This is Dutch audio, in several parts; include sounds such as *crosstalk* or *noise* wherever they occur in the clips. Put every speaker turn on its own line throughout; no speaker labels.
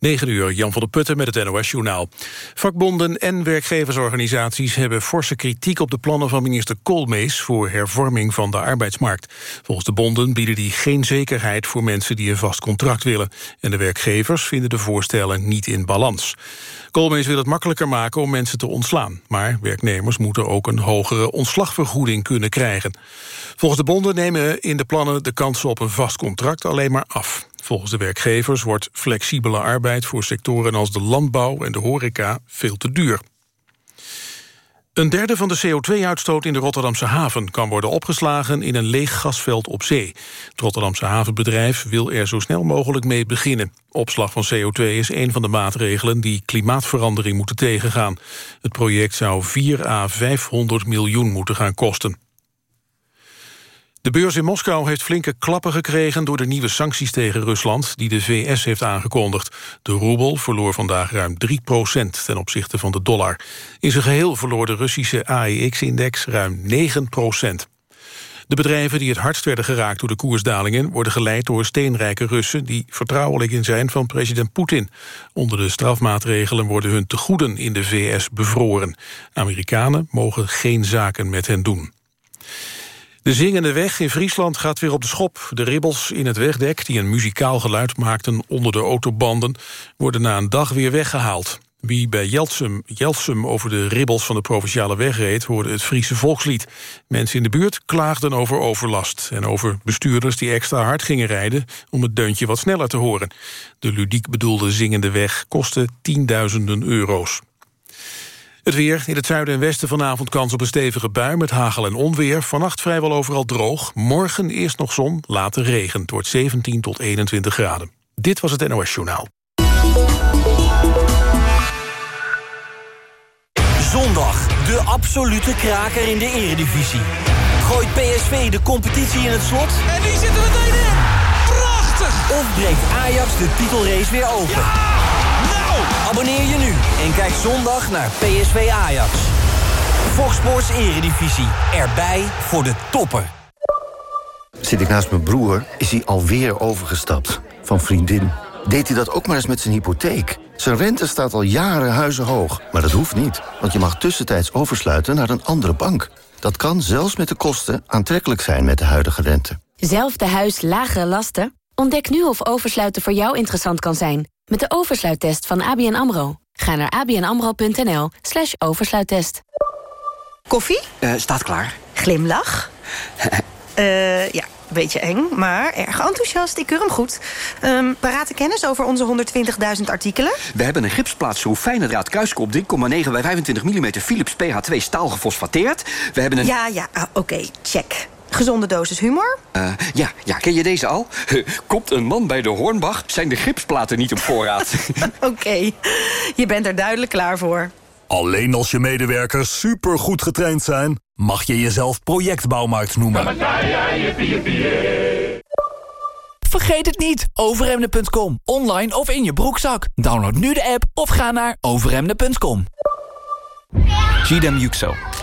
9 uur, Jan van der Putten met het NOS-journaal. Vakbonden en werkgeversorganisaties hebben forse kritiek op de plannen van minister Koolmees voor hervorming van de arbeidsmarkt. Volgens de bonden bieden die geen zekerheid voor mensen die een vast contract willen. En de werkgevers vinden de voorstellen niet in balans. Koolmees wil het makkelijker maken om mensen te ontslaan. Maar werknemers moeten ook een hogere ontslagvergoeding kunnen krijgen. Volgens de bonden nemen in de plannen de kansen op een vast contract alleen maar af. Volgens de werkgevers wordt flexibele arbeid voor sectoren als de landbouw en de horeca veel te duur. Een derde van de CO2-uitstoot in de Rotterdamse haven kan worden opgeslagen in een leeg gasveld op zee. Het Rotterdamse havenbedrijf wil er zo snel mogelijk mee beginnen. Opslag van CO2 is een van de maatregelen die klimaatverandering moeten tegengaan. Het project zou 4 à 500 miljoen moeten gaan kosten. De beurs in Moskou heeft flinke klappen gekregen... door de nieuwe sancties tegen Rusland die de VS heeft aangekondigd. De roebel verloor vandaag ruim 3% ten opzichte van de dollar. In zijn geheel verloor de Russische AEX-index ruim 9% de bedrijven die het hardst werden geraakt door de koersdalingen... worden geleid door steenrijke Russen die vertrouwelijk in zijn van president Poetin. Onder de strafmaatregelen worden hun tegoeden in de VS bevroren. Amerikanen mogen geen zaken met hen doen. De zingende weg in Friesland gaat weer op de schop. De ribbels in het wegdek, die een muzikaal geluid maakten onder de autobanden... worden na een dag weer weggehaald. Wie bij Jelsum, Jelsum over de ribbels van de provinciale weg reed... hoorde het Friese volkslied. Mensen in de buurt klaagden over overlast... en over bestuurders die extra hard gingen rijden... om het deuntje wat sneller te horen. De ludiek bedoelde zingende weg kostte tienduizenden euro's. Het weer in het zuiden en westen vanavond kans op een stevige bui... met hagel en onweer. Vannacht vrijwel overal droog. Morgen eerst nog zon, later regen. Het wordt 17 tot 21 graden. Dit was het NOS Journaal.
Zondag, de absolute kraker in de eredivisie. Gooit PSV de competitie in het slot?
En die zitten meteen in! Prachtig!
Of breekt Ajax de titelrace weer open? Abonneer je nu en kijk zondag naar PSV Ajax. Fox Sports Eredivisie. Erbij voor de toppen.
Zit ik naast mijn broer, is hij alweer overgestapt. Van vriendin. Deed hij dat ook maar eens met zijn hypotheek? Zijn rente staat al jaren huizenhoog. Maar dat hoeft niet, want je mag tussentijds oversluiten naar een andere bank. Dat kan zelfs met de kosten aantrekkelijk zijn met de huidige rente.
Zelfde huis, lagere lasten? Ontdek nu of oversluiten voor jou interessant kan zijn met de oversluittest van ABN AMRO. Ga naar abnamro.nl slash oversluittest.
Koffie?
Uh, staat klaar.
Glimlach? uh, *laughs* ja, beetje eng, maar erg enthousiast. Ik keur hem goed. Um, parate kennis over onze 120.000 artikelen?
We hebben een gipsplaat zo fijne draad kruiskop 3,9 bij 25 mm Philips PH2 staal gefosfateerd. We hebben een...
Ja, ja, ah, oké, check. Gezonde dosis humor?
Uh, ja, ja, ken je deze al? *laughs* Komt een man bij de Hornbach, zijn de gipsplaten niet op voorraad. *laughs* *laughs*
Oké, je bent er duidelijk klaar voor.
Alleen als je medewerkers supergoed getraind zijn... mag je jezelf projectbouwmarkt noemen.
Vergeet het niet, overemne.com. Online of in je broekzak. Download nu de app of ga naar overemne.com.
Gidem Yüksel,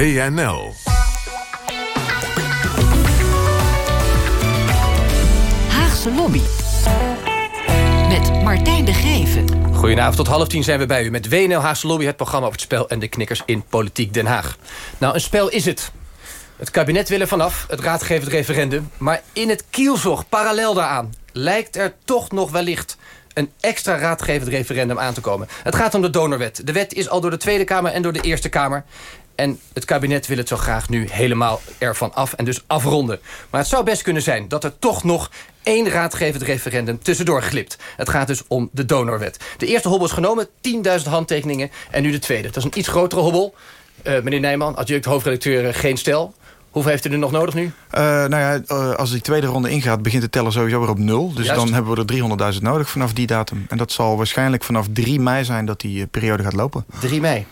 WNL.
Haagse Lobby. Met Martijn de Geven.
Goedenavond, tot half tien zijn we bij u met WNL Haagse Lobby... het programma over het spel en de knikkers in Politiek Den Haag. Nou, een spel is het. Het kabinet wil er vanaf, het raadgevend referendum... maar in het kielzog, parallel daaraan... lijkt er toch nog wellicht een extra raadgevend referendum aan te komen. Het gaat om de donorwet. De wet is al door de Tweede Kamer en door de Eerste Kamer. En het kabinet wil het zo graag nu helemaal ervan af en dus afronden. Maar het zou best kunnen zijn dat er toch nog één raadgevend referendum tussendoor glipt. Het gaat dus om de donorwet. De eerste hobbel is genomen, 10.000 handtekeningen. En nu de tweede. Dat is een iets grotere hobbel. Uh, meneer Nijman, adjunct hoofdredacteur uh, Geen Stel. Hoeveel heeft u er nog nodig nu?
Uh, nou ja, uh, als die tweede ronde ingaat, begint de teller sowieso weer op nul. Dus
Juist.
dan hebben we er 300.000 nodig vanaf die datum. En dat zal waarschijnlijk vanaf 3 mei zijn dat die periode gaat lopen.
3 mei.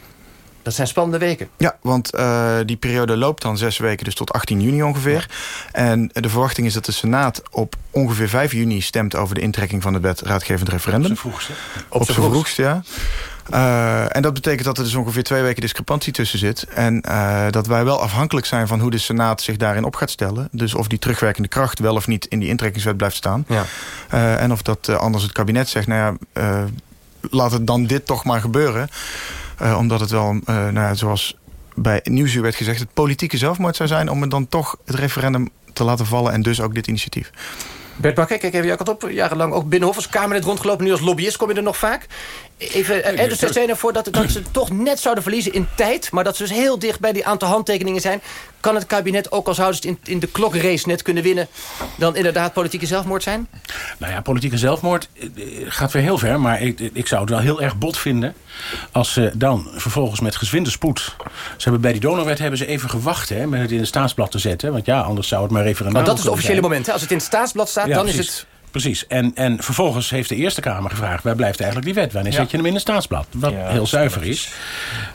Dat zijn spannende weken.
Ja, want uh, die periode loopt dan zes weken, dus tot 18 juni ongeveer. Ja. En de verwachting is dat de Senaat op ongeveer 5 juni stemt... over de intrekking van de wet raadgevend referendum.
Op zijn vroegste.
Op, op zijn vroegste, ja. Uh, en dat betekent dat er dus ongeveer twee weken discrepantie tussen zit. En uh, dat wij wel afhankelijk zijn van hoe de Senaat zich daarin op gaat stellen. Dus of die terugwerkende kracht wel of niet in die intrekkingswet blijft staan.
Ja.
Uh, en of dat anders het kabinet zegt, nou ja, laat het dan dit toch maar gebeuren. Omdat het wel, nou ja, zoals bij Nieuwsuur werd gezegd... het politieke zelfmoord zou zijn om het dan toch het referendum te laten vallen... en dus ook dit initiatief.
Bert Bakker, kijk even jouw kant op. Jarenlang ook Binnenhof als Kamerlid rondgelopen. Nu als lobbyist kom je er nog vaak. Even, eh, dus je ervoor dat, dat ze toch net zouden verliezen in tijd... maar dat ze dus heel dicht bij die aantal handtekeningen zijn... kan het kabinet ook als ze het in, in de klokrace net kunnen winnen... dan inderdaad politieke zelfmoord zijn?
Nou ja, politieke zelfmoord gaat weer heel ver... maar ik, ik zou het wel heel erg bot vinden... als ze dan vervolgens met gezwinde spoed... ze hebben bij die donorwet hebben ze even gewacht... Hè, met het in het staatsblad te zetten. Want ja, anders zou het maar referendum
Maar dat is het officiële moment. Hè? Als het in het staatsblad staat,
ja,
dan
precies.
is het...
Precies. En, en vervolgens heeft de Eerste Kamer gevraagd... waar blijft eigenlijk die wet? Wanneer ja. zet je hem in een staatsblad? Wat ja, heel zuiver is.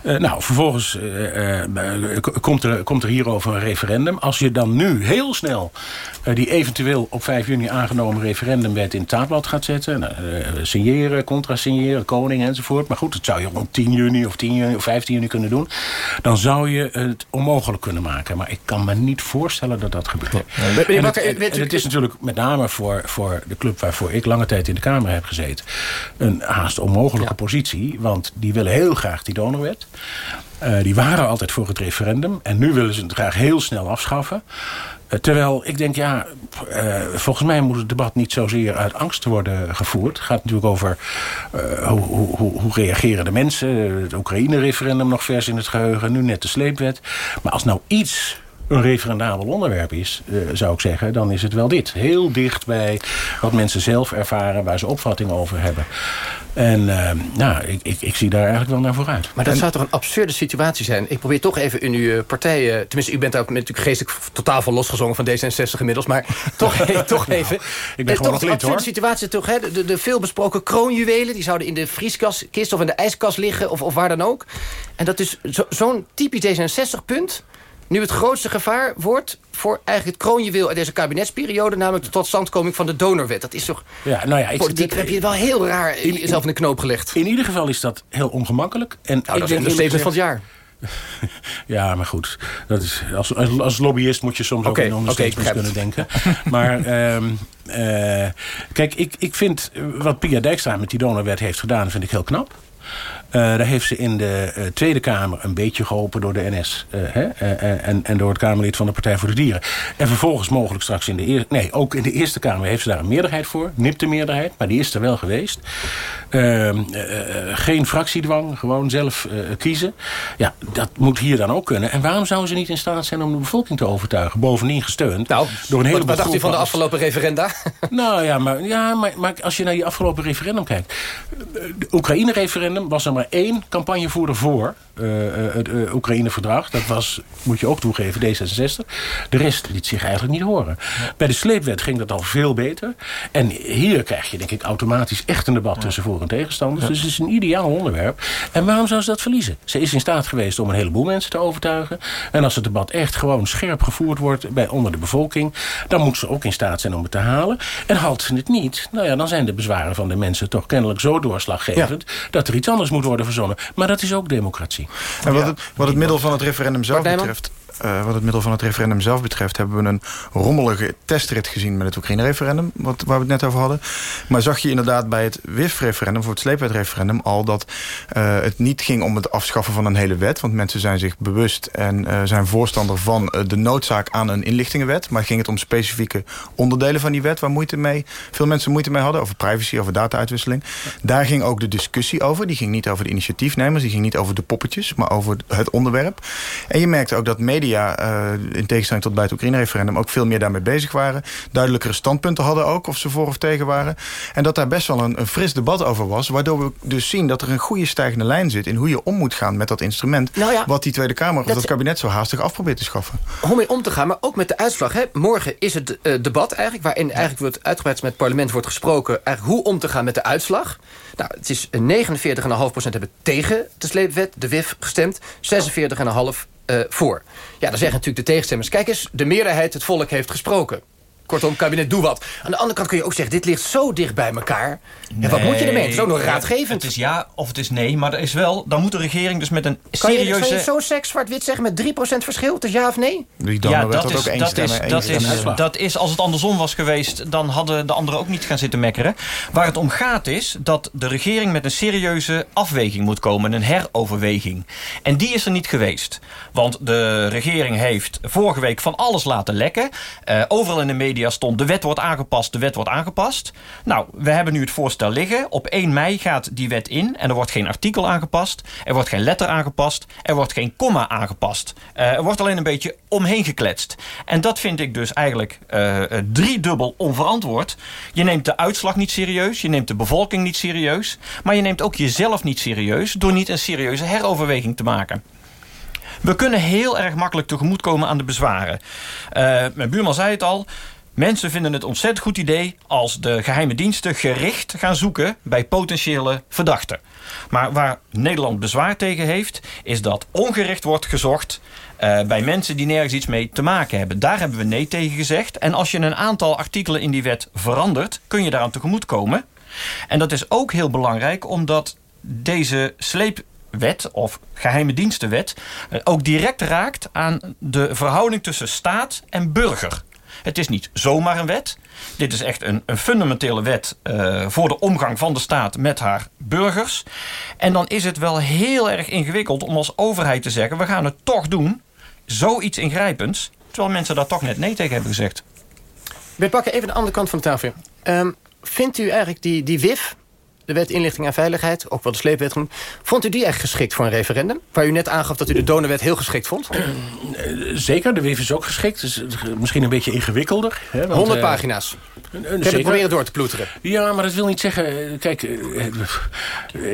Uh, nou, vervolgens uh, uh, komt, er, komt er hierover een referendum. Als je dan nu heel snel die eventueel op 5 juni aangenomen referendumwet in het staatsblad gaat zetten... signeren, contrasigneren, koning enzovoort. Maar goed, dat zou je op 10 juni of 10 juni of 15 juni kunnen doen. Dan zou je het onmogelijk kunnen maken. Maar ik kan me niet voorstellen dat dat gebeurt. En het, en het is natuurlijk met name voor... voor de club waarvoor ik lange tijd in de Kamer heb gezeten... een haast onmogelijke ja. positie. Want die willen heel graag die donorwet. Uh, die waren altijd voor het referendum. En nu willen ze het graag heel snel afschaffen. Uh, terwijl ik denk, ja, uh, volgens mij moet het debat niet zozeer uit angst worden gevoerd. Het gaat natuurlijk over hoe, hoe, hoe reageren de mensen. Het Oekraïne-referendum nog vers in het geheugen. Nu net de sleepwet. Maar als nou iets een referendabel onderwerp is, uh, zou ik zeggen... dan is het wel dit. Heel dicht bij wat mensen zelf ervaren... waar ze opvatting over hebben. En uh, nou, ik, ik, ik zie daar eigenlijk wel naar vooruit.
Maar dat
en,
zou toch een absurde situatie zijn? Ik probeer toch even in uw partij... Uh, tenminste, u bent daar natuurlijk geestelijk totaal van losgezongen... van D66 inmiddels, maar *laughs* toch, toch even...
nou, ik ben gewoon
toch
een
absurde
hoor.
situatie, toch? Hè? De, de veelbesproken kroonjuwelen... die zouden in de vrieskist of in de ijskast liggen... of, of waar dan ook. En dat is zo'n zo typisch D66-punt nu het grootste gevaar wordt voor eigenlijk het kroonjuweel uit deze kabinetsperiode... namelijk de totstandkoming van de donorwet. Dat is toch...
Ja, nou ja, ik,
politiek heb je wel heel raar in, jezelf in de knoop gelegd.
In ieder geval is dat heel ongemakkelijk. En
nou, dat is de statement van het jaar. *laughs*
Ja, maar goed. Dat is, als, als, als lobbyist moet je soms
okay,
ook in onderstatements
okay,
kunnen denken. Maar um, *laughs* uh, kijk, ik, ik vind wat Pia Dijkstra met die donorwet heeft gedaan... vind ik heel knap. Uh, daar heeft ze in de uh, Tweede Kamer een beetje geholpen door de NS. Uh, hè? en, en door het Kamerlid van de Partij voor de Dieren. En vervolgens mogelijk straks in de Eerste... Nee, ook in de Eerste Kamer heeft ze daar een meerderheid voor. Nipte meerderheid, maar die is er wel geweest. Ehm, geen fractiedwang, gewoon zelf kiezen. Ja, dat moet hier dan ook kunnen. En waarom zouden ze niet in staat zijn om de bevolking te overtuigen? Bovendien gesteund
nou,
door een heleboel
Wat dacht u van de afgelopen referenda? *laughs*
Nou ja, maar, ja maar, maar als je naar die afgelopen referendum kijkt... Het Oekraïne-referendum was er maar één campagnevoerder voor uh, het uh, Oekraïne-verdrag. Dat was, moet je ook toegeven, D66. De rest liet zich eigenlijk niet horen. Ja. Bij de sleepwet ging dat al veel beter. En hier krijg je denk ik automatisch echt een debat ja. tussen voor- en tegenstanders. Ja. Dus het is een ideaal onderwerp. En waarom zou ze dat verliezen? Ze is in staat geweest om een heleboel mensen te overtuigen. En als het debat echt gewoon scherp gevoerd wordt bij onder de bevolking... dan moet ze ook in staat zijn om het te halen. En haalt ze het niet, nou ja, dan zijn de bezwaren van de mensen toch kennelijk zo doorslaggevend... dat er iets anders moet worden verzonnen. Maar dat is ook democratie.
En wat het, wat het middel van het referendum zelf betreft... Uh, wat het middel van het referendum zelf betreft... hebben we een rommelige testrit gezien met het Oekraïne-referendum... waar we het net over hadden. Maar zag je inderdaad bij het WIF-referendum... voor het sleepwetreferendum al dat uh, het niet ging om het afschaffen van een hele wet. Want mensen zijn zich bewust en uh, zijn voorstander van de noodzaak aan een inlichtingenwet. Maar ging het om specifieke onderdelen van die wet... waar moeite mee, veel mensen moeite mee hadden. Over privacy, over data-uitwisseling. Daar ging ook de discussie over. Die ging niet over de initiatiefnemers, die ging niet over de poppetjes... maar over het onderwerp. En je merkte ook dat mede media, in tegenstelling tot bij het Oekraïne-referendum... ook veel meer daarmee bezig waren. Duidelijkere standpunten hadden ook, of ze voor of tegen waren. En dat daar best wel een, een fris debat over was. Waardoor we dus zien dat er een goede stijgende lijn zit... in hoe je om moet gaan met dat instrument...
Nou ja,
wat die Tweede Kamer of dat, dat kabinet zo haastig af probeert te schaffen.
Om mee om te gaan, maar ook met de uitslag. Hè. Morgen is het uh, debat eigenlijk... waarin eigenlijk wordt uitgebreid met het parlement wordt gesproken... eigenlijk hoe om te gaan met de uitslag. Nou, het is 49,5% hebben tegen de sleepwet, de WIF, gestemd. 46,5% uh, voor. Ja, dan zeggen natuurlijk de tegenstemmers... kijk eens, de meerderheid, het volk heeft gesproken. Kortom, kabinet, doe wat. Aan de andere kant kun je ook zeggen, dit ligt zo dicht bij elkaar. Nee, wat moet je ermee? Het is ook nog raadgevend.
Het is ja of het is nee, maar er is wel... dan moet de regering dus met een serieuze... Kan je,
kan je zo seks zwart-wit zeggen met 3% verschil? Het is ja of nee?
ja, dat, is, dat, dat, is, dat, is, dat is... Als het andersom was geweest... dan hadden de anderen ook niet gaan zitten mekkeren. Waar het om gaat is dat de regering met een serieuze afweging moet komen. Een heroverweging. En die is er niet geweest. Want de regering heeft vorige week van alles laten lekken. Uh, overal in de media stond... de wet wordt aangepast, de wet wordt aangepast. Nou, we hebben nu het voorstel liggen. Op 1 mei gaat die wet in en er wordt geen artikel aangepast. Er wordt geen letter aangepast. Er wordt geen komma aangepast. Uh, er wordt alleen een beetje omheen gekletst. En dat vind ik dus eigenlijk uh, driedubbel onverantwoord. Je neemt de uitslag niet serieus. Je neemt de bevolking niet serieus. Maar je neemt ook jezelf niet serieus... door niet een serieuze heroverweging te maken. We kunnen heel erg makkelijk tegemoetkomen aan de bezwaren. Mijn buurman zei het al. Mensen vinden het ontzettend goed idee als de geheime diensten gericht gaan zoeken bij potentiële verdachten. Maar waar Nederland bezwaar tegen heeft, is dat ongericht wordt gezocht uh, bij mensen die nergens iets mee te maken hebben. Daar hebben we nee tegen gezegd. En als je een aantal artikelen in die wet verandert, kun je daaraan tegemoet komen. En dat is ook heel belangrijk, omdat deze sleepwet of geheime dienstenwet eh, ook direct raakt aan de verhouding tussen staat en burger. Het is niet zomaar een wet. Dit is echt een, een fundamentele wet uh, voor de omgang van de staat met haar burgers. En dan is het wel heel erg ingewikkeld om als overheid te zeggen... we gaan het toch doen, zoiets ingrijpends... terwijl mensen daar toch net nee tegen hebben gezegd.
We pakken even de andere kant van de tafel. Um, vindt u eigenlijk die, die WIF, de wet inlichting en veiligheid, ook wel de sleepwet genoemd. Vond u die echt geschikt voor een referendum? Waar u net aangaf dat u de donenwet heel geschikt vond?
Eh, zeker, de WIF is ook geschikt. Dus misschien een beetje ingewikkelder.
Hè, want, 100 uh, pagina's. Uh, ik heb het proberen door te ploeteren.
Ja, maar dat wil niet zeggen... Kijk,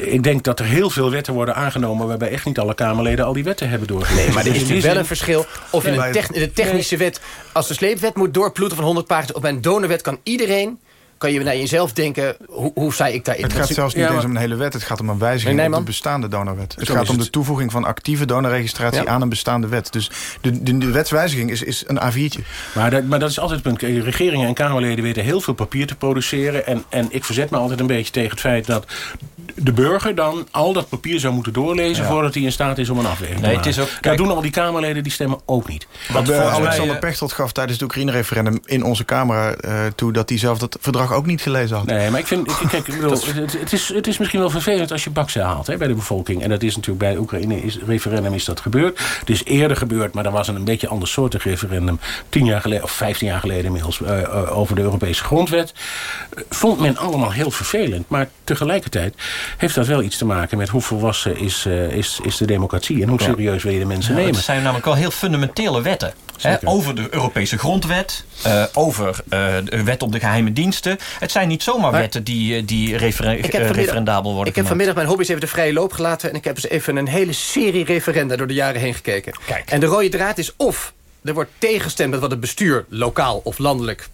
ik denk dat er heel veel wetten worden aangenomen... waarbij echt niet alle Kamerleden al die wetten hebben doorgegeven.
Nee, maar er is natuurlijk wel een verschil. Of in een de technische wet, als de sleepwet moet doorploeteren van 100 pagina's... op een donenwet kan iedereen kan je naar jezelf denken, hoe, hoe sta ik daarin?
Het gaat zelfs niet eens om een hele wet. Het gaat om een wijziging nee, op de bestaande donorwet. Het gaat om de toevoeging van actieve donorregistratie aan een bestaande wet. Dus de, de, de wetswijziging is, is een A4'tje.
Maar dat, maar dat is altijd het punt. Regeringen en Kamerleden weten heel veel papier te produceren. En, en ik verzet me altijd een beetje tegen het feit dat de burger dan al dat papier zou moeten doorlezen... voordat hij in staat is om een afweging nee, te maken. Het is ook, kijk, dat doen al die Kamerleden, die stemmen ook niet.
Wat Alexander mij, Pechtold gaf tijdens het Oekraïne-referendum in onze Kamer uh, toe... dat hij zelf dat verdrag ook niet gelezen had.
Nee, maar ik vind... Kijk, ik bedoel, het, het, is, het is misschien wel vervelend als je baksen haalt hè, bij de bevolking. En dat is natuurlijk bij het Oekraïne-referendum is dat gebeurd. Het is eerder gebeurd, maar dat was een, een beetje ander soortig referendum. Tien jaar geleden, of vijftien jaar geleden inmiddels, uh, uh, over de Europese grondwet. Vond men allemaal heel vervelend. Maar tegelijkertijd heeft dat wel iets te maken met hoe volwassen is, uh, is, is de democratie. En hoe serieus wil je de mensen nemen. Het
zijn namelijk wel heel fundamentele wetten. Hè, over de Europese grondwet, uh, over uh, de wet op de geheime diensten. Het zijn niet zomaar maar, wetten die, die referen referendabel worden
Ik heb vanmiddag mijn hobby's even de vrije loop gelaten... en ik heb eens even een hele serie referenda door de jaren heen gekeken. Kijk. En de rode draad is of er wordt tegengestemd met wat het bestuur... lokaal of landelijk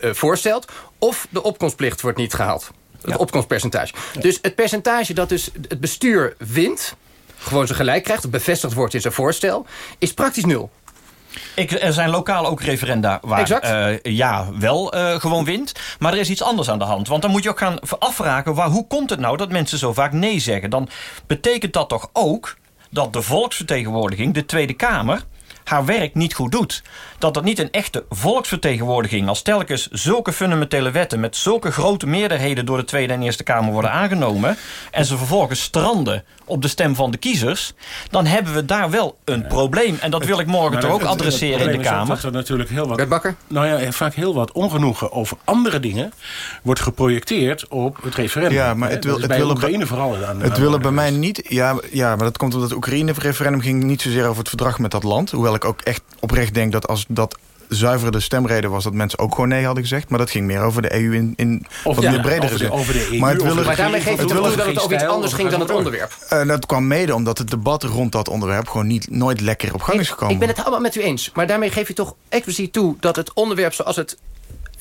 voorstelt... of de opkomstplicht wordt niet gehaald. Het opkomstpercentage. Dus het percentage dat dus het bestuur wint... gewoon zijn gelijk krijgt, bevestigd wordt in zijn voorstel... is praktisch nul.
Ik, er zijn lokaal ook referenda waar uh, ja wel uh, gewoon wint. Maar er is iets anders aan de hand. Want dan moet je ook gaan afvragen... Waar, hoe komt het nou dat mensen zo vaak nee zeggen? Dan betekent dat toch ook dat de volksvertegenwoordiging, de Tweede Kamer haar werk niet goed doet. Dat dat niet een echte volksvertegenwoordiging... als telkens zulke fundamentele wetten... met zulke grote meerderheden door de Tweede en Eerste Kamer worden aangenomen... en ze vervolgens stranden op de stem van de kiezers... dan hebben we daar wel een probleem. En dat wil ik morgen toch ook adresseren in de Kamer.
Dat er natuurlijk heel wat,
Bakker?
Nou ja, vaak heel wat ongenoegen over andere dingen... wordt geprojecteerd op het referendum.
Ja, maar het, wil,
dus
het willen
Oekraïne vooral
aan, Het willen bij mij niet... Ja, ja, maar dat komt omdat het Oekraïne-referendum ging niet zozeer over het verdrag met dat land. Hoewel Terwijl ik ook echt oprecht denk dat als dat zuivere stemreden was dat mensen ook gewoon nee hadden gezegd. Maar dat ging meer over de EU in, in
of,
wat
ja,
meer breder
over de, over de EU.
Maar, het willen, maar daarmee geeft het toe dat het over iets anders ging dan het onderwerp.
Uh, dat kwam mede omdat het debat rond dat onderwerp gewoon niet, nooit lekker op gang is gekomen.
Ik ben het allemaal met u eens. Maar daarmee geef je toch expliciet toe dat het onderwerp zoals het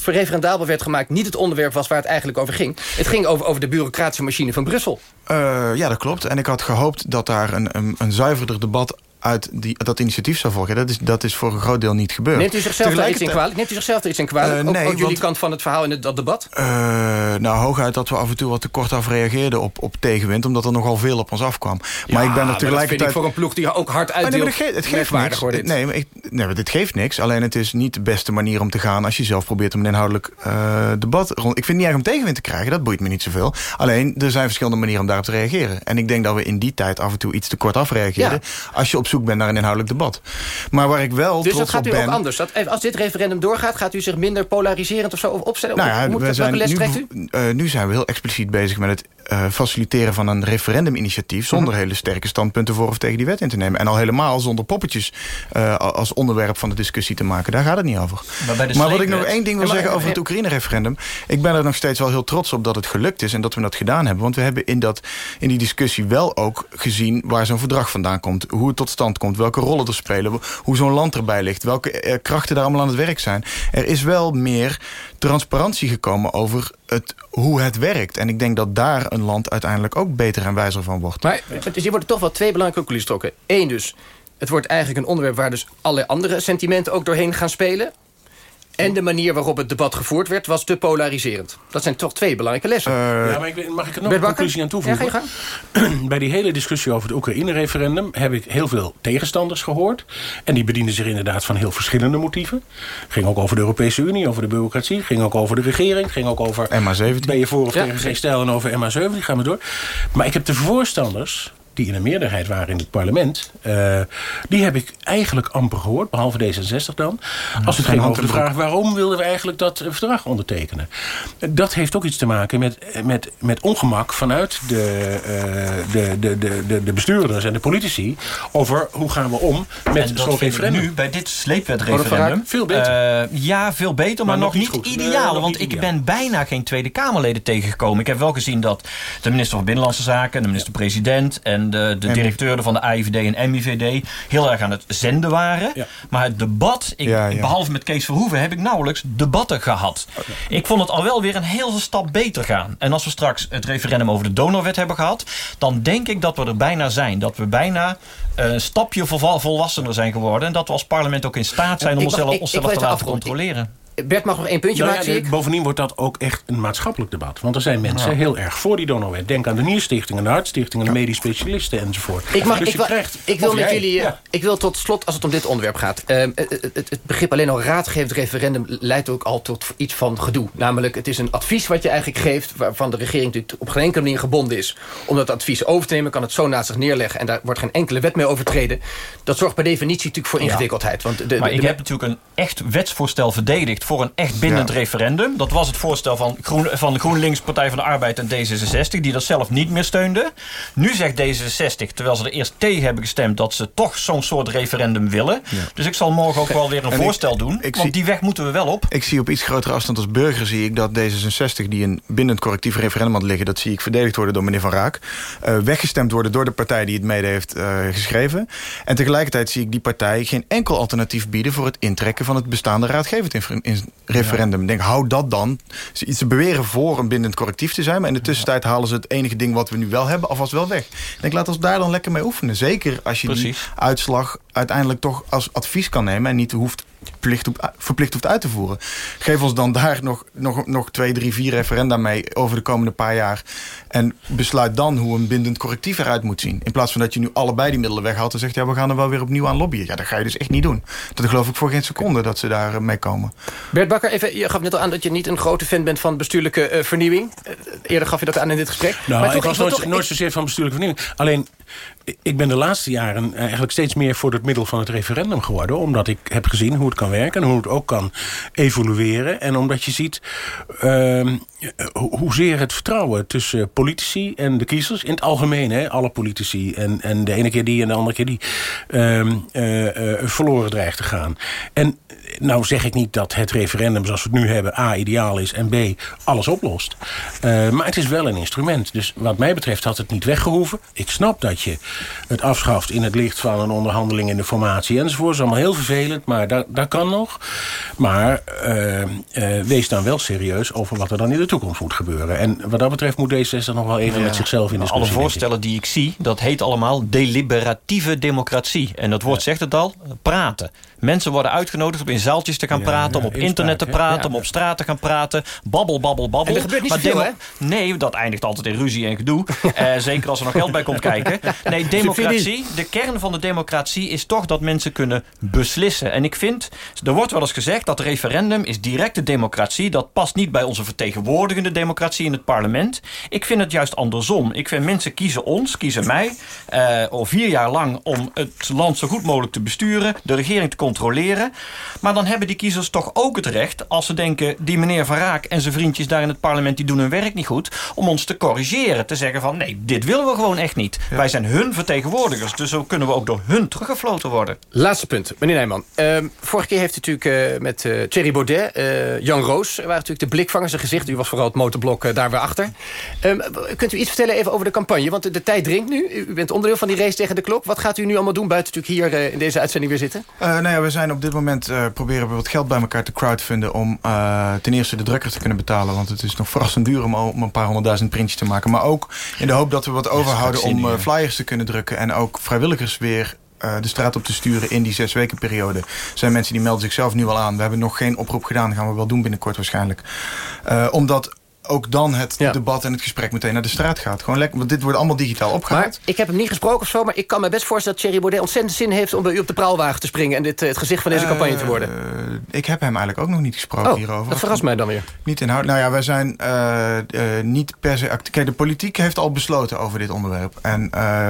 referendabel werd gemaakt... niet het onderwerp was waar het eigenlijk over ging. Het ging over, over de bureaucratische machine van Brussel.
Uh, ja, dat klopt. En ik had gehoopt dat daar een, een, een zuiverder debat uit die, dat initiatief zou volgen. Dat is, dat is voor een groot deel niet gebeurd.
Neemt u zichzelf iets in kwalijk? Neemt u zichzelf er iets in kwalijk? Uh, nee, ook, ook jullie kant van het verhaal in het, dat debat?
Uh, nou, hooguit dat we af en toe wat te kort af reageerden op, op tegenwind... omdat er nogal veel op ons afkwam.
Ja, maar ik ben er tegelijkertijd... voor een ploeg die ook hard uitdeelt... Oh, nee,
het, ge het geeft niks. Dit. Nee, maar ik, nee, dit geeft niks. Alleen het is niet de beste manier om te gaan... als je zelf probeert om een inhoudelijk uh, debat... rond. Ik vind het niet erg om tegenwind te krijgen, dat boeit me niet zoveel. Alleen, er zijn verschillende manieren om daarop te reageren. En ik denk dat we in die tijd af en toe iets te kort af reageerden... Ja. als je op zoek bent naar een inhoudelijk debat. Maar waar ik wel
dus
trots
dat gaat
op
u
ben...
ook anders? Dat, als dit referendum doorgaat, gaat u zich minder polariserend of zo opstellen?
Nou ja,
Moet,
we zijn
les
nu, uh, nu zijn we heel expliciet bezig met het uh, faciliteren van een referenduminitiatief... zonder mm -hmm. hele sterke standpunten voor of tegen die wet in te nemen. En al helemaal zonder poppetjes uh, als onderwerp van de discussie te maken. Daar gaat het niet over.
Maar,
maar wat ik nog één ding wil ja, zeggen over het Oekraïne-referendum... ik ben er nog steeds wel heel trots op dat het gelukt is... en dat we dat gedaan hebben. Want we hebben in, dat, in die discussie wel ook gezien... waar zo'n verdrag vandaan komt, hoe het tot stand komt... welke rollen er spelen, hoe zo'n land erbij ligt... welke uh, krachten daar allemaal aan het werk zijn. Er is wel meer transparantie gekomen over het, hoe het werkt. En ik denk dat daar een land uiteindelijk ook beter en wijzer van wordt.
Maar dus hier worden toch wel twee belangrijke conclusies getrokken. Eén dus, het wordt eigenlijk een onderwerp... waar dus alle andere sentimenten ook doorheen gaan spelen. En de manier waarop het debat gevoerd werd was te polariserend. Dat zijn toch twee belangrijke lessen.
Uh, ja, maar ik, mag ik er nog een conclusie aan toevoegen?
Ja, *clears throat*
Bij die hele discussie over het Oekraïne-referendum... heb ik heel veel tegenstanders gehoord. En die bedienden zich inderdaad van heel verschillende motieven. ging ook over de Europese Unie, over de bureaucratie. ging ook over de regering. ging ook over...
MA17.
Ben je voor of ja. tegen geen stijl en over MA17. Gaan we door. Maar ik heb de voorstanders die in een meerderheid waren in het parlement... Uh, die heb ik eigenlijk amper gehoord, behalve D66 dan. Als het ging over de vraag waarom wilden we eigenlijk dat verdrag ondertekenen. Dat heeft ook iets te maken met, met, met ongemak vanuit de, uh, de, de, de, de bestuurders en de politici... over hoe gaan we om met zo'n referendum.
nu bij dit sleepwetreferendum...
Veel beter.
Uh, ja, veel beter, maar, maar nog, nog, niet, niet ideaal. Nee, want niet ik ben bijna geen Tweede Kamerleden tegengekomen. Ik heb wel gezien dat de minister van Binnenlandse Zaken... de minister-president en de, de directeuren van de AIVD en MIVD heel erg aan het zenden waren. Ja. Maar het debat, ik, ja, ja. behalve met Kees Verhoeven, heb ik nauwelijks debatten gehad. Okay. Ik vond het al wel weer een hele stap beter gaan. En als we straks het referendum over de donorwet hebben gehad, dan denk ik dat we er bijna zijn. Dat we bijna een stapje volwassener zijn geworden. En dat we als parlement ook in staat zijn om onszelf, onszelf te laten controleren.
Bert mag nog één puntje
nou
maken,
ja, Bovendien wordt dat ook echt een maatschappelijk debat. Want er zijn mensen ja. heel erg voor die donorwet. Denk aan de Nierstichting en de Hartstichting en de medisch specialisten enzovoort.
Ik, mag,
dus
ik,
je
wil,
krijgt,
ik wil met
jij,
jullie...
Ja.
Ik wil tot slot, als het om dit onderwerp gaat... Uh, het, het, begrip alleen al raadgevend referendum... leidt ook al tot iets van gedoe. Namelijk, het is een advies wat je eigenlijk geeft... waarvan de regering natuurlijk op geen enkele manier gebonden is... om dat advies over te nemen, kan het zo naast zich neerleggen... en daar wordt geen enkele wet mee overtreden. Dat zorgt per definitie natuurlijk voor ingewikkeldheid. Want de, de,
maar
de,
ik heb natuurlijk een echt wetsvoorstel verdedigd... voor een echt bindend referendum. Dat was het voorstel van, Groen, van GroenLinks, Partij van de Arbeid en D66... die dat zelf niet meer steunde. Nu zegt D66, terwijl ze er eerst tegen hebben gestemd... dat ze toch zo'n soort referendum willen. Ja. Dus ik zal morgen ook wel weer een en voorstel ik, doen. Ik want zie, die weg moeten we wel op.
Ik zie op iets grotere afstand als burger... zie ik dat D66, die een bindend correctief referendum had liggen... dat zie ik verdedigd worden door meneer Van Raak. Uh, weggestemd worden door de partij die het mede heeft uh, geschreven. En tegelijkertijd zie ik die partij geen enkel alternatief bieden... voor het intrekken van het bestaande raadgevend referendum. Ja. Denk, hou dat dan. Ze, ze beweren voor een bindend correctief te zijn... maar in de tussentijd halen ze het enige ding wat we nu wel hebben... alvast wel weg. Ik denk, laat ons daar dan lekker mee oefenen. Zeker als je Precies. die uitslag uiteindelijk toch als advies kan nemen... en niet hoeft plicht op, verplicht hoeft uit te voeren. Geef ons dan daar nog, nog, nog twee, drie, vier referenda mee... over de komende paar jaar. En besluit dan hoe een bindend correctief eruit moet zien. In plaats van dat je nu allebei die middelen weghaalt... en zegt, ja, we gaan er wel weer opnieuw aan lobbyen. Ja, dat ga je dus echt niet doen. Dat geloof ik voor geen seconde dat ze daar mee komen.
Bert Bakker, even, je gaf net al aan dat je niet een grote fan bent... van bestuurlijke uh, vernieuwing. Uh, eerder gaf je dat aan in dit gesprek.
Nou, maar toch, ik was nooit, toch, nooit zozeer van bestuurlijke vernieuwing. Alleen ik ben de laatste jaren eigenlijk steeds meer voor het middel van het referendum geworden. Omdat ik heb gezien hoe het kan werken en hoe het ook kan evolueren. En omdat je ziet uh, hoezeer het vertrouwen tussen politici en de kiezers... in het algemeen, hè, alle politici. En, en de ene keer die en de andere keer die uh, uh, verloren dreigt te gaan. En nou zeg ik niet dat het referendum zoals we het nu hebben... A, ideaal is en B, alles oplost. Maar het is wel een instrument. Dus wat mij betreft had het niet weggehoeven. Ik snap dat je het afschaft in het licht van een onderhandeling in de formatie enzovoort. Dat is allemaal heel vervelend, maar dat, dat kan nog. Maar uh, uh, wees dan wel serieus over wat er dan in de toekomst moet gebeuren. En wat dat betreft moet D66 nog wel even ja, met zichzelf in de
Alle voorstellen die ik zie, dat heet allemaal deliberatieve democratie. En dat woord ja. zegt het al, praten. Mensen worden uitgenodigd om in zaaltjes te gaan ja, praten... om op internet te praten, om op straat te gaan praten. Babbel, babbel, babbel.
En er gebeurt niet maar veel, hè?
Nee, dat eindigt altijd in ruzie en gedoe. uh, *laughs* zeker als er nog geld bij komt kijken. Nee, democratie, de kern van de democratie is toch dat mensen kunnen beslissen. En ik vind, er wordt wel eens gezegd dat referendum is directe democratie. Dat past niet bij onze vertegenwoordigende democratie in het parlement. Ik vind het juist andersom. Ik vind mensen kiezen ons, kiezen mij... Uh, al vier jaar lang om het land zo goed mogelijk te besturen... de regering te controleren. Maar dan hebben die kiezers toch ook het recht... als ze denken, die meneer Van Raak en zijn vriendjes daar in het parlement... die doen hun werk niet goed, om ons te corrigeren. Te zeggen van, nee, dit willen we gewoon echt niet. Ja. Wij zijn hun vertegenwoordigers, dus zo kunnen we ook door hun teruggefloten worden.
Laatste punt, meneer Nijman. Uh, vorige keer heeft u natuurlijk uh, met uh, Thierry Baudet, uh, Jan Roos... waren natuurlijk de blikvangers, zijn gezicht. U was vooral het motorblok daar weer achter. Um, kunt u iets vertellen even over de campagne? Want de, de tijd dringt nu. U bent onderdeel van die race tegen de klok. Wat gaat u nu allemaal doen buiten natuurlijk hier in deze uitzending weer zitten?
nou ja, we zijn op dit moment uh, proberen we wat geld bij elkaar te crowdfunden... om uh, ten eerste de drukker te kunnen betalen. Want het is nog verrassend duur om, om een paar honderdduizend printjes te maken. Maar ook in de hoop dat we wat overhouden om uh, flyers te kunnen drukken... en ook vrijwilligers weer uh, de straat op te sturen in die zes weken periode. Er zijn mensen die melden zichzelf nu al aan. We hebben nog geen oproep gedaan. Gaan we wel doen binnenkort waarschijnlijk. Uh, omdat ook dan het ja. debat en het gesprek meteen naar de straat gaat. Gewoon lekker, want dit wordt allemaal digitaal opgehaald.
Maar ik heb hem niet gesproken of zo, maar ik kan me best voorstellen... dat Thierry Baudet ontzettend zin heeft om bij u op de praalwagen te springen... en dit uh, het gezicht van deze uh, campagne te worden.
Ik heb hem eigenlijk ook nog niet gesproken
oh,
hierover.
dat verrast mij dan weer.
Niet inhoud. Nou ja, wij zijn niet per se... Kijk, de politiek heeft al besloten over dit onderwerp. En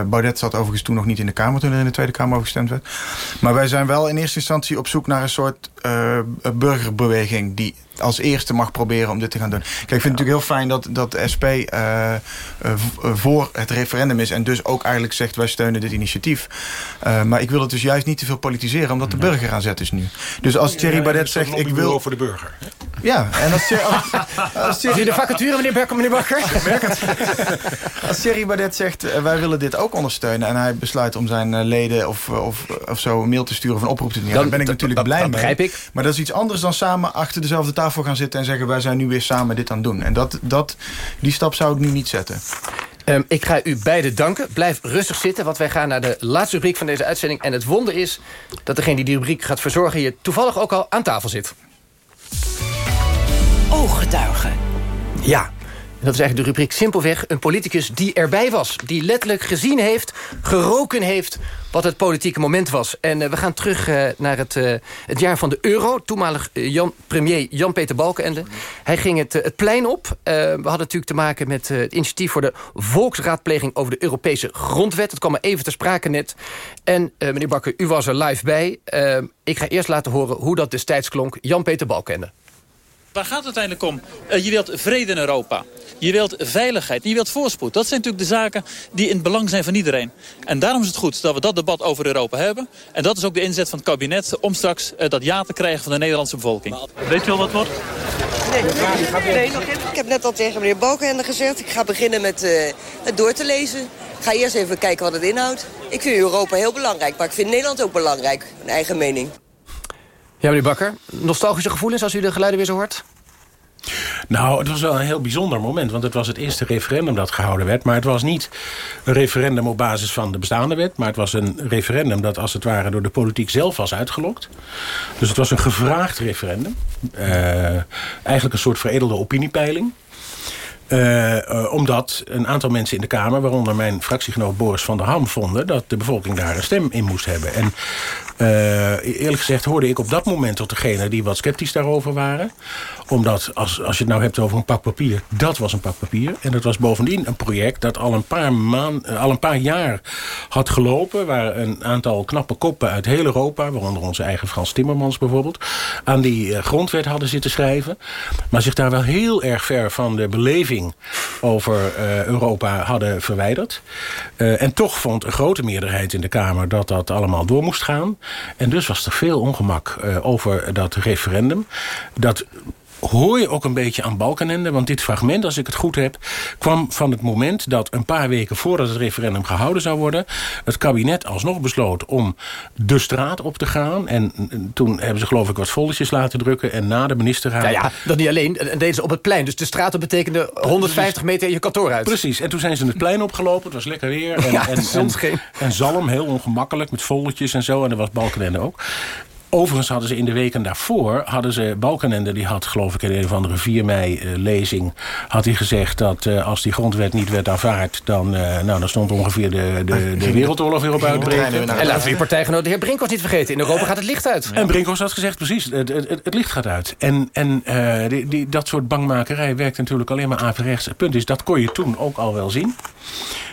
Baudet zat overigens toen nog niet in de Kamer... toen er in de Tweede Kamer over gestemd werd. Maar wij zijn wel in eerste instantie op zoek naar een soort burgerbeweging... die als eerste mag proberen om dit te gaan doen. Kijk, ik vind het natuurlijk heel fijn dat, dat de SP uh, uh, voor het referendum is... en dus ook eigenlijk zegt, wij steunen dit initiatief. Uh, maar ik wil het dus juist niet te veel politiseren... omdat de burger aan zet is nu. Dus als Thierry Baudet zegt, ik wil...
voor de burger.
Ja, en als, als, *laughs*
als Thierry... de vacature, meneer meneer Bakker? *laughs* *laughs*
als Thierry Baudet zegt, wij willen dit ook ondersteunen... en hij besluit om zijn leden of, of, of zo een mail te sturen of een oproep te doen... dan ben ik natuurlijk blij
dat
mee.
begrijp ik.
Maar dat is iets anders dan samen achter dezelfde tafel gaan zitten en zeggen... wij zijn nu weer samen dit aan het doen. En dat, dat, die stap zou ik nu niet zetten.
Um, ik ga u beiden danken. Blijf rustig zitten, want wij gaan naar de laatste rubriek van deze uitzending. En het wonder is dat degene die die rubriek gaat verzorgen... hier toevallig ook al aan tafel zit.
Ooggetuigen.
Ja, dat is eigenlijk de rubriek simpelweg een politicus die erbij was. Die letterlijk gezien heeft, geroken heeft wat het politieke moment was. En uh, we gaan terug uh, naar het, uh, het jaar van de euro. Toenmalig premier Jan-Peter Balkenende. Hij ging het, het plein op. we hadden natuurlijk te maken met het initiatief voor de volksraadpleging over de Europese grondwet. Dat kwam maar even ter sprake net. En meneer Bakker, u was er live bij. ik ga eerst laten horen hoe dat destijds klonk. Jan-Peter Balkenende.
Waar gaat het uiteindelijk om? Uh, je wilt vrede in Europa. Je wilt veiligheid. Je wilt voorspoed. Dat zijn natuurlijk de zaken die in het belang zijn van iedereen. En daarom is het goed dat we dat debat over Europa hebben. En dat is ook de inzet van het kabinet om straks uh, dat ja te krijgen van de Nederlandse bevolking. Weet je al wat wordt?
Nee, nee, nog Ik heb net al tegen meneer Balkenende gezegd. Ik ga beginnen met uh, het door te lezen. Ik ga eerst even kijken wat het inhoudt. Ik vind Europa heel belangrijk, maar ik vind Nederland ook belangrijk. Een eigen mening.
Ja, meneer Bakker, nostalgische gevoelens als u de geluiden weer zo hoort?
Nou, het was wel een heel bijzonder moment. Want het was het eerste referendum dat gehouden werd. Maar het was niet een referendum op basis van de bestaande wet. Maar het was een referendum dat als het ware door de politiek zelf was uitgelokt. Dus het was een gevraagd referendum. Uh, eigenlijk een soort veredelde opiniepeiling. Uh, uh, omdat een aantal mensen in de Kamer... waaronder mijn fractiegenoot Boris van der Ham vonden... dat de bevolking daar een stem in moest hebben. En eerlijk gezegd hoorde ik op dat moment tot degene die wat sceptisch daarover waren. Omdat, als, als je het nou hebt over een pak papier... dat was een pak papier. En dat was bovendien een project dat al een paar, maand, al een paar jaar had gelopen... waar een aantal knappe koppen uit heel Europa... waaronder onze eigen Frans Timmermans bijvoorbeeld... aan die grondwet hadden zitten schrijven. Maar zich daar wel heel erg ver van de beleving over Europa hadden verwijderd. en toch vond een grote meerderheid in de Kamer dat dat allemaal door moest gaan. En dus was er veel ongemak uh, over dat referendum. Dat hoor je ook een beetje aan Balkenende. Want dit fragment, als ik het goed heb... kwam van het moment dat een paar weken voordat het referendum gehouden zou worden... het kabinet alsnog besloot om de straat op te gaan. En toen hebben ze geloof ik wat folletjes laten drukken... en na de ministerraad...
Ja, ja, dat niet alleen. En deden ze op het plein. Dus de straat op betekende 150 meter je kantoor uit.
Precies. En toen zijn ze het plein opgelopen. Het was lekker weer. *laughs* En,
ja,
en,
en,
en, zalm, heel ongemakkelijk, met folletjes en zo. En dat was Balkenende ook. Overigens hadden ze in de weken daarvoor... hadden ze Balkenende, die had geloof ik in een of andere 4 mei uh, lezing... had hij gezegd dat uh, als die grondwet niet werd aanvaard... dan, uh, nou, dan stond ongeveer de, de, de *laughs* wereldoorlog weer op uitbreken.
En laten we die partijgenoot de heer Brinkhoff niet vergeten. In Europa gaat het licht uit.
En Brinkhoff had gezegd, precies, het, het, het, licht gaat uit. En, en die, die, dat soort bangmakerij werkt natuurlijk alleen maar averechts. Het punt is, dat kon je toen ook al wel zien.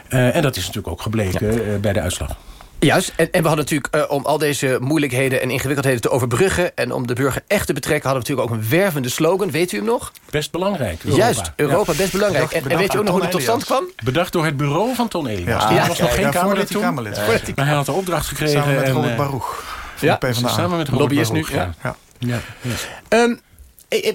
en dat is natuurlijk ook gebleken ja. bij de uitslag.
Juist, en, en we hadden natuurlijk uh, om al deze moeilijkheden en ingewikkeldheden te overbruggen... en om de burger echt te betrekken, hadden we natuurlijk ook een wervende slogan. Weet u hem nog?
Best belangrijk. Europa.
Juist, Europa, ja. best belangrijk. En, en, weet u ook nog hoe het tot stand kwam?
Bedacht door het bureau van Ton Elias. Ja, ja. was nog geen Kamerlid toen. Kamerlid. Maar hij had de opdracht gekregen.
Samen met
en,
Robert Baruch.
Ja, samen met Robert
Lobbyist
Baruch.
nu. Ja.
Ja. Ja.
Um,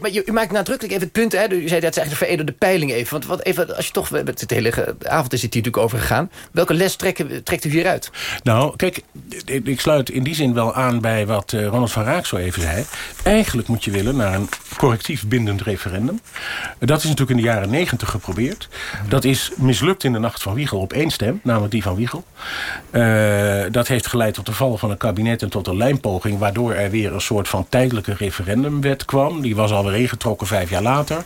maar u maakt nadrukkelijk even het punt, hè? u zei dat is eigenlijk een veredelde peiling even. Want wat even, als je toch, de hele avond is het hier natuurlijk over gegaan. Welke les trekken, trekt u hieruit?
Nou, kijk, ik sluit in die zin wel aan bij wat Ronald van Raak zo even zei. Eigenlijk moet je willen naar een correctief bindend referendum. Dat is natuurlijk in de jaren negentig geprobeerd. Dat is mislukt in de nacht van Wiegel op één stem, namelijk die van Wiegel. Dat heeft geleid tot de val van een kabinet en tot een lijmpoging... waardoor er weer een soort van tijdelijke referendumwet kwam. Die was alweer ingetrokken vijf jaar later.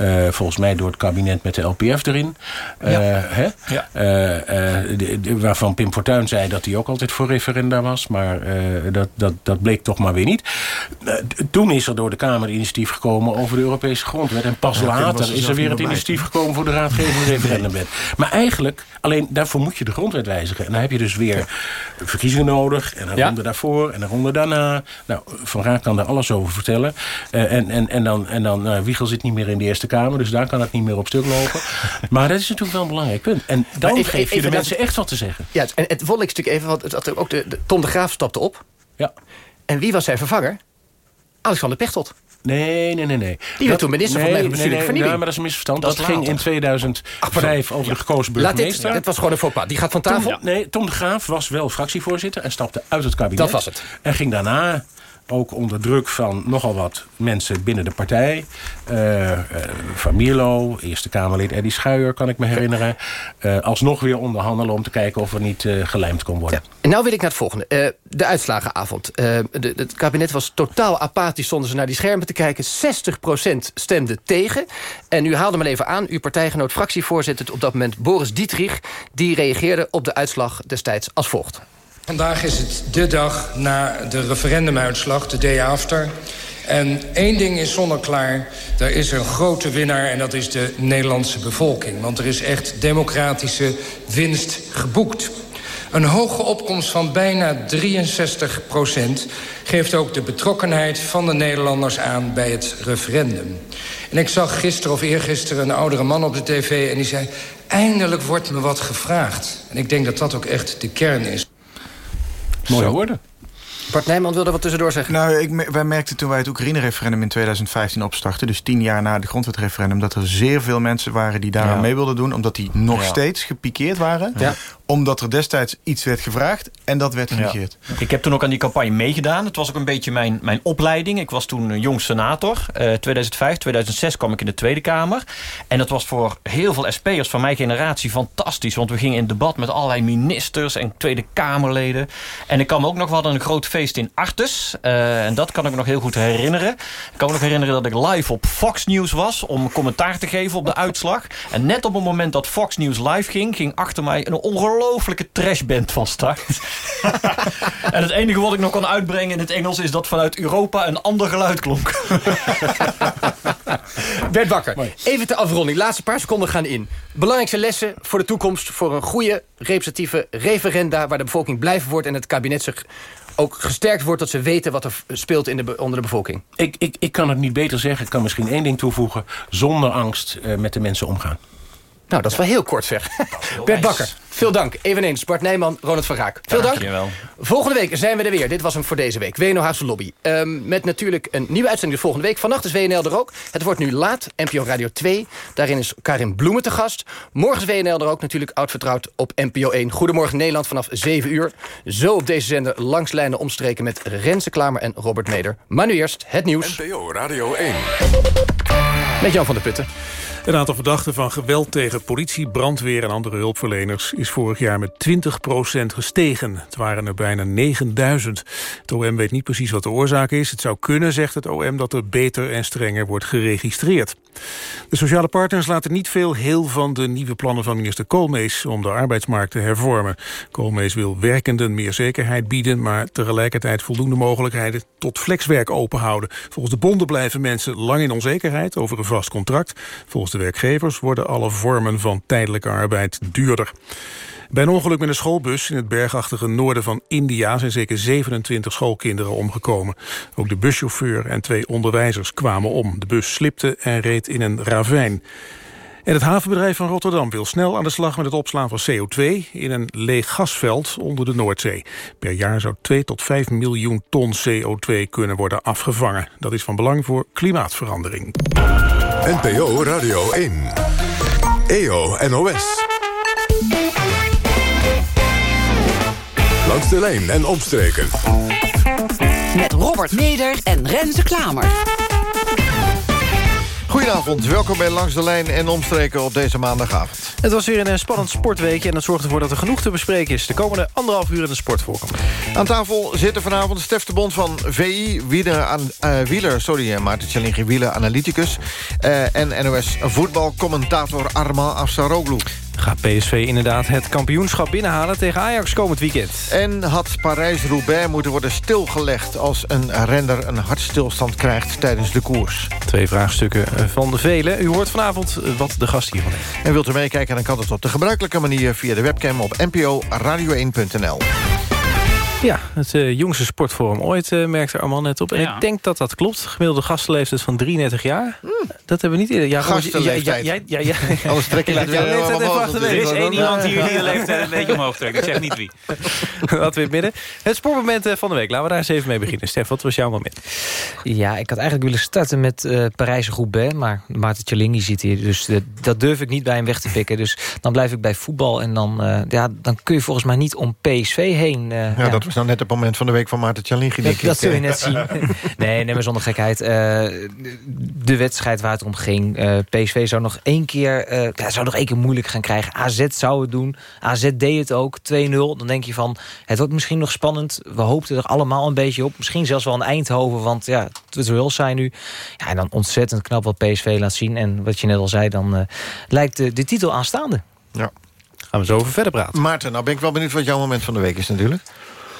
Uh, volgens mij door het kabinet met de LPF erin. Uh, ja. Hè? Ja. De, de, waarvan Pim Fortuyn zei dat hij ook altijd voor referenda was. Maar dat, dat, dat bleek toch maar weer niet. toen is er door de Kamer initiatief gekomen over de Europese grondwet. En pas ja, later is er weer het initiatief gekomen voor de raadgevende referendumwet. Maar eigenlijk, alleen daarvoor moet je de grondwet wijzigen. En dan heb je dus weer verkiezingen nodig. En een ronde daarvoor en een ronde daarna. Nou, Van Raak kan daar alles over vertellen. en, en, en dan, en dan nou, Wiegel zit niet meer in de Eerste Kamer, dus daar kan het niet meer op stuk lopen. *laughs* maar dat is natuurlijk wel een belangrijk punt. En dan even, geef je de mensen echt wat te zeggen.
Ja, en het stuk even, want het, ook de, de, Tom de Graaf stapte op.
Ja.
En wie was zijn vervanger? Alexander Pechtold.
Nee, nee, nee. nee.
Die werd toen minister
nee,
van
nee,
nee, nee,
nee, maar dat is een misverstand. Dat, dat ging in 2005 Ach, over de gekozen burgemeester.
Laat dit, was gewoon een faux pas. Die gaat van tafel.
Tom, nee, Tom de Graaf was wel fractievoorzitter en stapte uit het kabinet.
Dat was het.
En ging daarna ook onder druk van nogal wat mensen binnen de partij. Uh, van Mierlo, Eerste Kamerlid Eddie Schuijer, kan ik me herinneren. Uh, alsnog weer onderhandelen om te kijken of er niet gelijmd kon worden.
Nou wil ik naar het volgende. de uitslagenavond. Het kabinet was totaal apathisch zonder ze naar die schermen te kijken. 60% stemde tegen. En u haalde me even aan, uw partijgenoot fractievoorzitter op dat moment Boris Dietrich... die reageerde op de uitslag destijds als volgt.
Vandaag is het de dag na de referendumuitslag, de day after. En één ding is zonneklaar. Er is een grote winnaar en dat is de Nederlandse bevolking. Want er is echt democratische winst geboekt. Een hoge opkomst van bijna 63 procent... geeft ook de betrokkenheid van de Nederlanders aan bij het referendum. En ik zag gisteren of eergisteren een oudere man op de tv... en die zei, eindelijk wordt me wat gevraagd. En ik denk dat dat ook echt de kern is.
Mooie woorden.
Bart Nijman wilde wat tussendoor zeggen.
Nou, ik, wij merkten toen wij het Oekraïne-referendum in 2015 opstartten... dus tien jaar na de grondwetreferendum... dat er zeer veel mensen waren die daar ja. mee wilden doen... omdat die nog ja. steeds gepikeerd waren. Ja. Omdat er destijds iets werd gevraagd en dat werd genegeerd.
Ik heb toen ook aan die campagne meegedaan. Het was ook een beetje mijn, mijn opleiding. Ik was toen jong senator. Uh, 2005, 2006 kwam ik in de Tweede Kamer. En dat was voor heel veel SP'ers van mijn generatie fantastisch. Want we gingen in debat met allerlei ministers en Tweede Kamerleden. En ik kan me ook nog wel een groot feest in Artes. Uh, en dat kan ik me nog heel goed herinneren. Ik kan me nog herinneren dat ik live op Fox News was... om commentaar te geven op de uitslag. En net op het moment dat Fox News live ging... ging achter mij een ongelofelijke trashband van start. *laughs* en het enige wat ik nog kan uitbrengen in het Engels... is dat vanuit Europa een ander geluid klonk. *laughs*
Bert Bakker, even de afronding. Laatste paar seconden gaan in. Belangrijkste lessen voor de toekomst... voor een goede representatieve referenda... waar de bevolking blijven wordt en het kabinet zich ook gesterkt wordt... dat ze weten wat er speelt in de, onder de bevolking.
Ik, ik, ik kan het niet beter zeggen. Ik kan misschien één ding toevoegen. Zonder angst uh, met de mensen omgaan.
Nou, dat is wel heel kort zeg. Bert Bakker, veel dank. Eveneens Bart Nijman, Ronald van Raak. Veel dank.
Dankjewel.
Volgende week zijn we er weer. Dit was hem voor deze week. WNO Haagse Lobby. Um, met natuurlijk een nieuwe uitzending de volgende week. Vannacht is WNL er ook. Het wordt nu laat. NPO Radio 2. Daarin is Karin Bloemen te gast. Morgen is WNL er ook natuurlijk oud vertrouwd op NPO 1. Goedemorgen Nederland vanaf 7 uur. Zo op deze zender langs lijnen omstreken met Renze Klamer en Robert Meder. Maar nu eerst het nieuws.
NPO Radio 1.
Met Jan van der Putten.
Het aantal verdachten van geweld tegen politie, brandweer en andere hulpverleners is vorig jaar met 20% gestegen. Het waren er bijna 9000. Het OM weet niet precies wat de oorzaak is. Het zou kunnen, zegt het OM, dat er beter en strenger wordt geregistreerd. De sociale partners laten niet veel heel van de nieuwe plannen van minister Koolmees om de arbeidsmarkt te hervormen. Koolmees wil werkenden meer zekerheid bieden, maar tegelijkertijd voldoende mogelijkheden tot flexwerk openhouden. Volgens de bonden blijven mensen lang in onzekerheid over een vast contract. Volgens de werkgevers worden alle vormen van tijdelijke arbeid duurder. Bij een ongeluk met een schoolbus in het bergachtige noorden van India... zijn zeker 27 schoolkinderen omgekomen. Ook de buschauffeur en twee onderwijzers kwamen om. De bus slipte en reed in een ravijn. En het havenbedrijf van Rotterdam wil snel aan de slag met het opslaan van CO2 in een leeg gasveld onder de Noordzee. Per jaar zou 2 tot 5 miljoen ton CO2 kunnen worden afgevangen. Dat is van belang voor klimaatverandering.
NPO Radio 1. EO NOS. Langs de lijn en omstreken.
Met Robert Meder en Renze Klamer.
Goedenavond, welkom bij Langs de Lijn en Omstreken op deze maandagavond.
Het was weer een eh, spannend sportweekje en dat zorgt ervoor dat er genoeg te bespreken is. De komende anderhalf uur in de sport voorkomt.
Aan tafel zitten vanavond Stef de Bond van VI, Wieler, aan, uh, Wieler sorry, eh, Maarten Tjallingi, Wieler analyticus... Uh, en NOS voetbalcommentator Arma Afsaroglu.
Gaat PSV inderdaad het kampioenschap binnenhalen tegen Ajax komend weekend?
En had Parijs-Roubaix moeten worden stilgelegd... als een renner een hartstilstand krijgt tijdens de koers?
Twee vraagstukken van de velen. U hoort vanavond wat de gast hiervan heeft.
En wilt u meekijken, dan kan het op de gebruikelijke manier... via de webcam op npo radio1.nl.
Ja, het uh, jongste sportforum ooit, uh, merkte Arman net op. En ja. ik denk dat dat klopt. Gemiddelde gastenleeftijd van 33 jaar. Mm. Dat hebben we niet eerder.
Ja, gastenleeftijd. Ja, ja, ja, *laughs* ja. Anders trek je het
weer
Er is één iemand hier die *laughs* de leeftijd een beetje omhoog trekt. Ik zeg niet wie.
Wat we in het midden. Het sportmoment van de week. Laten we daar eens even mee beginnen. Stef, wat was jouw moment?
Ja, ik had eigenlijk willen starten met uh, Parijs-Roubaix. Maar Maarten Tjallingi zit hier. Dus de, dat durf ik niet bij hem weg te pikken. Dus dan blijf ik bij voetbal. En dan, uh, ja, dan kun je volgens mij niet om PSV heen. Uh,
ja, dat was nou net het moment van de week van Maarten Tjallingi.
Dat, dat zul je net *laughs* zien. nee, nee, maar zonder gekheid. Uh, de wedstrijd waar het om ging. Uh, PSV zou nog één keer, uh, ja, zou nog één keer moeilijk gaan krijgen. AZ zou het doen. AZ deed het ook. 2-0. Dan denk je van, het wordt misschien nog spannend. We hoopten er allemaal een beetje op. Misschien zelfs wel een Eindhoven. Want ja, het wil zijn nu. Ja, en dan ontzettend knap wat PSV laat zien. En wat je net al zei, dan lijkt de, de titel aanstaande.
Ja.
Gaan we zo over verder praten.
Maarten, nou ben ik wel benieuwd wat jouw moment van de week is natuurlijk.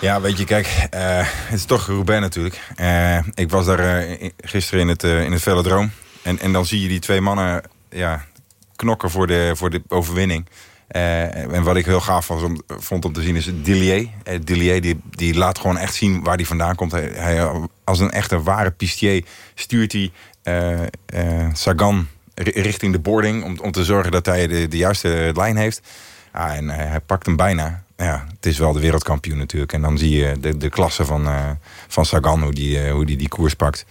Ja, weet je, kijk, uh, het is toch Roubaix natuurlijk. Uh, ik was daar uh, gisteren in het, in het velodroom. En, en dan zie je die twee mannen ja, knokken voor de, voor de overwinning. en wat ik heel gaaf vond om te zien is Dillier. Dillier die, die laat gewoon echt zien waar hij vandaan komt. Hij, hij, als een echte ware pistier stuurt hij Sagan richting de boarding... om, om te zorgen dat hij de, de juiste lijn heeft. Ja, en hij pakt hem bijna ja, het is wel de wereldkampioen natuurlijk. En dan zie je de, de klasse van, uh, van Sagan, hoe die, uh, hoe die die koers pakt.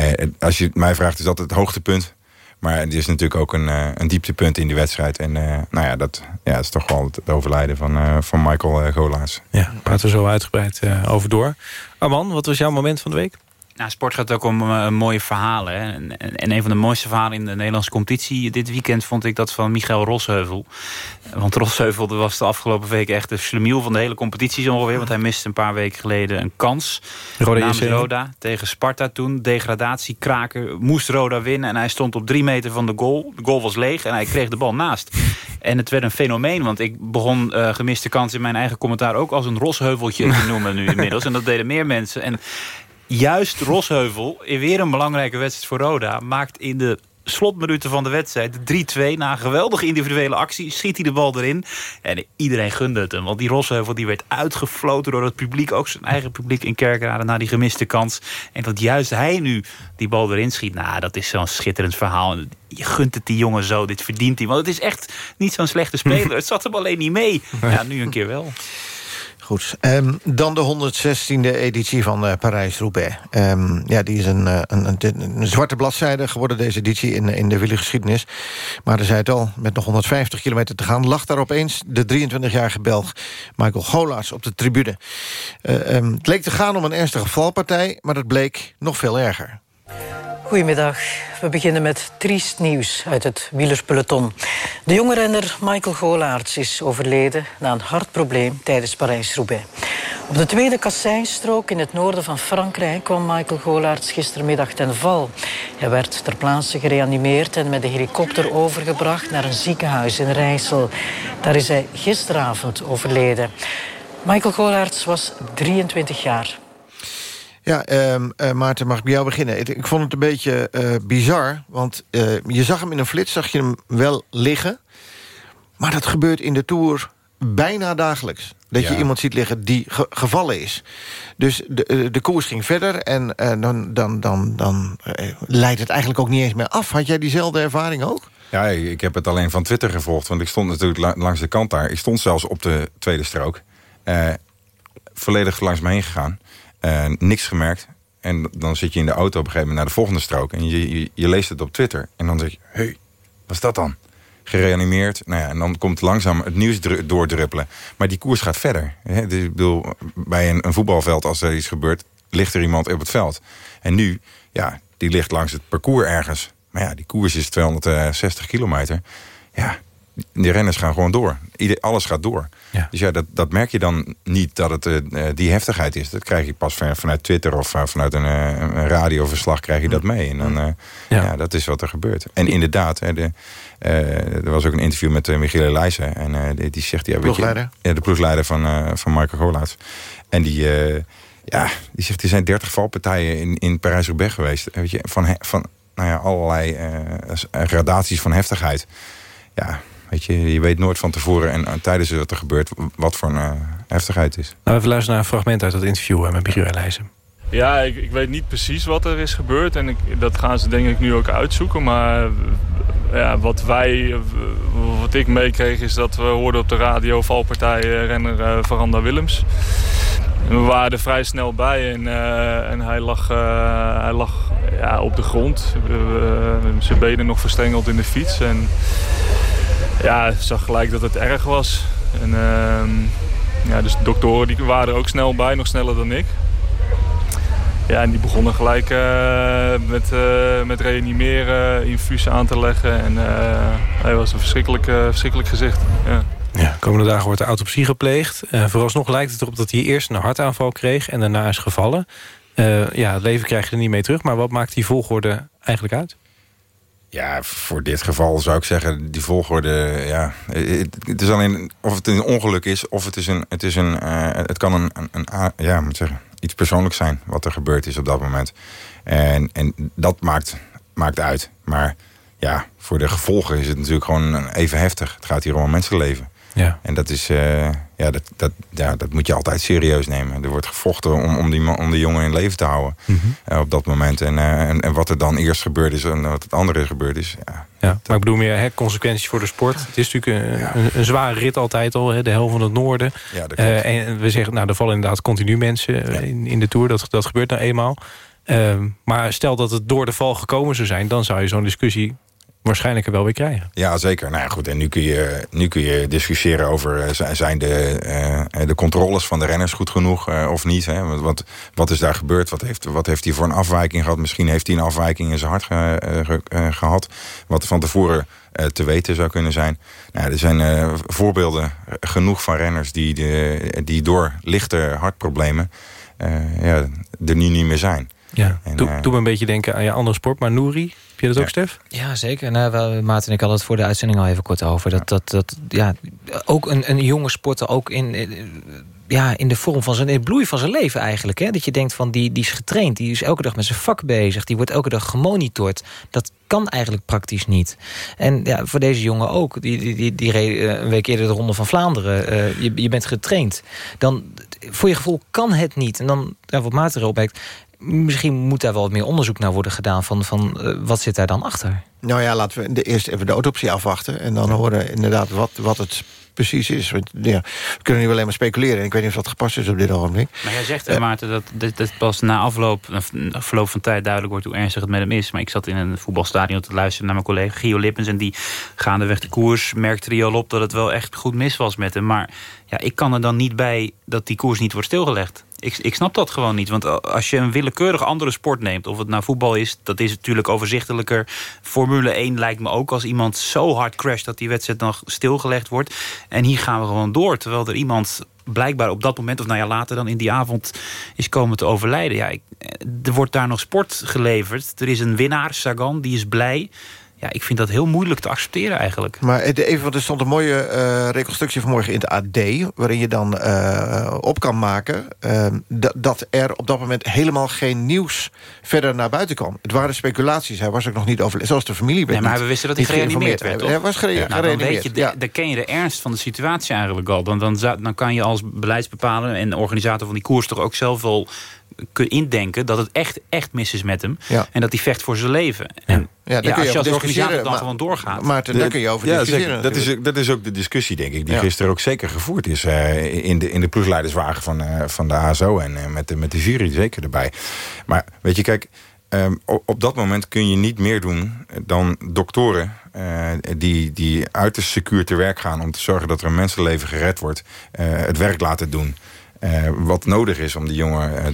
Uh, als je mij vraagt, is dat het hoogtepunt. Maar het is natuurlijk ook een, een dieptepunt in die wedstrijd. En nou ja, dat ja, is toch wel het overlijden van, van Michael Golaas.
Ja, praten we zo uitgebreid over door. Arman, wat was jouw moment van de week?
Nou, sport gaat ook om uh, mooie verhalen. Hè. En, en, een van de mooiste verhalen in de Nederlandse competitie... dit weekend vond ik dat van Michael Rosheuvel. Want Rosheuvel was de afgelopen week echt de slemiel van de hele competitie ongeveer. Want hij miste een paar weken geleden een kans. Roda, Roda tegen Sparta toen. Degradatie, kraken, moest Roda winnen. En hij stond op drie meter van de goal. De goal was leeg en hij kreeg de bal naast. En het werd een fenomeen, want ik begon uh, gemiste kans... in mijn eigen commentaar ook als een Rosheuveltje te noemen nu inmiddels. En dat deden meer mensen. En juist Rosheuvel, in weer een belangrijke wedstrijd voor Roda... maakt in de slotminuten van de wedstrijd. 3-2 na een geweldige individuele actie. Schiet hij de bal erin. En iedereen gunde het hem. Want die Rosheuvel die werd uitgefloten door het publiek. Ook zijn eigen publiek in Kerkrade na die gemiste kans. En dat juist hij nu die bal erin schiet. Nou, dat is zo'n schitterend verhaal. Je gunt het die jongen zo. Dit verdient hij. Want het is echt niet zo'n slechte speler. *laughs* Het zat hem alleen niet mee. Ja, nu een keer wel.
Goed, um, dan de 116e editie van uh, Parijs-Roubaix. Um, ja, die is een, uh, een, een, zwarte bladzijde geworden, deze editie, in, in de wielergeschiedenis. Maar er zei het al, met nog 150 kilometer te gaan... lag daar opeens de 23-jarige Belg Michael Golaas op de tribune. Um, het leek te gaan om een ernstige valpartij, maar dat bleek nog veel erger.
Goedemiddag. We beginnen met triest nieuws uit het wielerspeloton. De jonge renner Michael Golaerts is overleden na een hartprobleem tijdens Parijs-Roubaix. Op de tweede kasseinstrook in het noorden van Frankrijk kwam Michael Golaerts gistermiddag ten val. Hij werd ter plaatse gereanimeerd en met de helikopter overgebracht naar een ziekenhuis in Rijssel. Daar is hij gisteravond overleden. Michael Golaerts was 23 jaar.
Ja, uh, uh, Maarten, mag ik bij jou beginnen? Ik, ik vond het een beetje uh, bizar, want uh, je zag hem in een flits, zag je hem wel liggen. Maar dat gebeurt in de Tour bijna dagelijks. Dat ja. je iemand ziet liggen die ge gevallen is. Dus de, de koers ging verder en dan, dan, dan, dan leidt het eigenlijk ook niet eens meer af. Had jij diezelfde ervaring ook?
Ja, ik heb het alleen van Twitter gevolgd. Want ik stond natuurlijk langs de kant daar. Ik stond zelfs op de tweede strook. volledig langs me heen gegaan. Uh, niks gemerkt. En dan zit je in de auto op een gegeven moment naar de volgende strook. En je, je, je leest het op Twitter. En dan zeg je, hé, hey, wat is dat dan? Gereanimeerd. Nou ja, en dan komt langzaam het nieuws doordruppelen. Maar die koers gaat verder. Hè? Dus, ik bedoel, bij een, een voetbalveld, als er iets gebeurt... ligt er iemand op het veld. En nu, ja, die ligt langs het parcours ergens. Maar ja, die koers is 260 kilometer. Ja, die renners gaan gewoon door. Ieder, alles gaat door. Ja. Dus ja, dat, dat merk je dan niet dat het uh, die heftigheid is. Dat krijg je pas vanuit Twitter of uh, vanuit een, uh, een, radioverslag krijg je dat mee. En dan, ja. ja. dat is wat er gebeurt. En inderdaad, hè, de, er was ook een interview met Michiel Leijzen. En die, die zegt... Ja,
ploegleider?
Je, ja, de ploegleider van, van Michael Golaats. En die... ja, die zegt, er zijn dertig valpartijen in, in Parijs-Roubaix geweest. Weet je, van, van nou ja, allerlei gradaties van heftigheid. Ja, Weet je, je weet nooit van tevoren en, en tijdens wat er gebeurt... wat voor een uh, heftigheid is.
Nou, even luisteren naar een fragment uit dat interview met Michiel Leijzen.
Ja, ik, ik, weet niet precies wat er is gebeurd. En ik, dat gaan ze denk ik nu ook uitzoeken. Maar ja, wat wij, wat ik meekreeg is dat we hoorden op de radio... valpartij renner uh, Veranda Willems. En we waren er vrij snel bij en, uh, en hij lag, uh, hij lag ja, op de grond. zijn benen nog verstrengeld in de fiets. En ja, zag gelijk dat het erg was. En, uh, ja, dus de doktoren die waren er ook snel bij, nog sneller dan ik. Ja, en die begonnen gelijk uh, met, uh, met reanimeren, infusen aan te leggen. En uh, hij was een verschrikkelijk, verschrikkelijk gezicht. Ja.
Ja, komende dagen wordt de autopsie gepleegd. vooralsnog lijkt het erop dat hij eerst een hartaanval kreeg en daarna is gevallen. ja, het leven krijg je er niet mee terug, maar wat maakt die volgorde eigenlijk uit?
Ja, voor dit geval zou ik zeggen, die volgorde, ja. Het, is alleen of het een ongeluk is, of het is een, het is een, uh, het kan een, een, een, ja, moet zeggen, iets persoonlijks zijn wat er gebeurd is op dat moment. En, en dat maakt, maakt uit. Maar ja, voor de gevolgen is het natuurlijk gewoon even heftig. Het gaat hier om een mensenleven. Ja. En dat, is, uh, ja, dat, dat, ja, dat moet je altijd serieus nemen. Er wordt gevochten om, om, die, om die jongen in leven te houden mm -hmm. uh, op dat moment. En, uh, en, en, wat er dan eerst gebeurd is en wat het andere gebeurd is. Ja,
ja maar ik bedoel meer hè, consequenties voor de sport. Het is natuurlijk een, ja. een, een, zware rit altijd al. Hè, de helft van het noorden. Ja, en we zeggen, nou, er vallen inderdaad continu mensen in, in de Tour. Dat, dat gebeurt nou eenmaal. Ehm, maar stel dat het door de val gekomen zou zijn... dan zou je zo'n discussie
waarschijnlijk wel weer krijgen.
Ja, zeker. Nou ja, goed. En nu kun je, nu kun je discussiëren over... zijn de, de controles van de renners goed genoeg of niet? Hè? Wat, wat is daar gebeurd? Wat heeft, wat heeft hij voor een afwijking gehad? Misschien heeft hij een afwijking in zijn hart gehad. Wat van tevoren te weten zou kunnen zijn. Nou, er zijn voorbeelden genoeg van renners... die, de, die door lichte hartproblemen ja, er nu niet meer zijn.
Ja, en, doe, doe me een beetje denken aan je andere sport. Maar Nouri, heb je dat ook, Stef?
Ja, zeker. Nou, Maarten en ik hadden het voor de uitzending al even kort over. Dat, dat, dat, ja, ook een, een jonge sporter, ook in, ja, in de vorm van zijn in het bloei van zijn leven eigenlijk. Hè? Dat je denkt van die, die is getraind, die is elke dag met zijn vak bezig, die wordt elke dag gemonitord. Dat kan eigenlijk praktisch niet. En ja, voor deze jongen ook. Die, die, die, die reed eh, een week eerder de Ronde van Vlaanderen. Uh, je, je bent getraind. Dan, voor je gevoel kan het niet. En dan, ja, wat Maarten erop misschien moet daar wel wat meer onderzoek naar worden gedaan... van, van uh, wat zit daar dan achter?
Nou ja, laten we de, eerst even de autopsie afwachten... en dan horen inderdaad wat, wat het precies is. Want, ja, we kunnen nu alleen maar speculeren. Ik weet niet of dat gepast is op dit ogenblik.
Maar jij zegt, uh, Maarten, dat dit, pas na afloop, na verloop van tijd duidelijk wordt... hoe ernstig het met hem is. Maar ik zat in een voetbalstadion te luisteren naar mijn collega Gio Lippens... en die gaandeweg de koers merkte hij al op dat het wel echt goed mis was met hem. Maar ja, ik kan er dan niet bij dat die koers niet wordt stilgelegd. Ik, ik snap dat gewoon niet. Want als je een willekeurig andere sport neemt... of het nou voetbal is, dat is natuurlijk overzichtelijker. Formule 1 lijkt me ook als iemand zo hard crasht... dat die wedstrijd dan stilgelegd wordt. En hier gaan we gewoon door. Terwijl er iemand blijkbaar op dat moment, of nou ja, later dan in die avond... is komen te overlijden. Ja, ik, er wordt daar nog sport geleverd. Er is een winnaar, Sagan, die is blij ja, ik vind dat heel moeilijk te accepteren eigenlijk.
Maar even, want er stond een mooie uh, reconstructie vanmorgen in het AD... waarin je dan uh, op kan maken uh, dat er op dat moment helemaal geen nieuws verder naar buiten kwam. Het waren speculaties, hij was ook nog niet over... Zoals de familie
werd
Nee,
maar we wisten dat hij gereanimeerd werd, toch?
Hij was gere ja.
nou, dan, weet je, ja. dan ken je de ernst van de situatie eigenlijk al. Dan, dan, dan kan je als beleidsbepaler en organisator van die koers... toch ook zelf wel kunnen indenken dat het echt, echt mis is met hem. Ja. En dat hij vecht voor zijn leven. En ja, ja, als je als organisator dan gewoon doorgaat.
Maar daar kun je over ja, discussiëren.
Dat is, dat is ook de discussie, denk ik, die gisteren ook zeker gevoerd is... Uh, in, de, in de ploegleiderswagen van, uh, van de ASO en uh, met, de, met de jury zeker erbij. Maar weet je, kijk, um, op, op dat moment kun je niet meer doen dan doktoren... die, die uiterst secuur te werk gaan om te zorgen dat er een mensenleven gered wordt... het werk laten doen. Uh, wat nodig is om die jongen uh,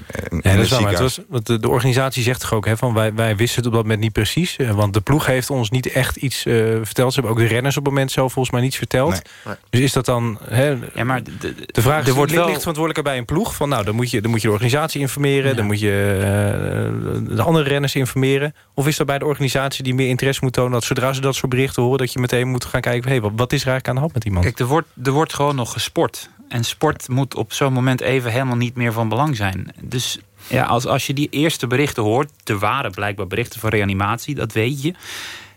ja, dat is het was, want de, de, organisatie zegt toch ook... Hè, van wij, wij wisten het op dat moment niet precies. Uh, want de ploeg heeft ons niet echt iets verteld. Ze hebben ook de renners op het moment zelf volgens mij niets verteld. Nee. Dus is dat dan... Hè, ja, maar de, de, de vraag is, wordt wel... ligt verantwoordelijker bij een ploeg? Van, nou, dan moet je, dan moet je de organisatie informeren. Ja. Dan moet je de andere renners informeren. Of is dat bij de organisatie die meer interesse moet tonen... dat zodra ze dat soort berichten horen... dat je meteen moet gaan kijken... Hey, wat, wat is er eigenlijk aan de hand met iemand?
Kijk, er wordt, er wordt gewoon nog gesport. En sport moet op zo'n moment even helemaal niet meer van belang zijn. Dus ja, als, als je die eerste berichten hoort... de ware blijkbaar berichten van reanimatie, dat weet je...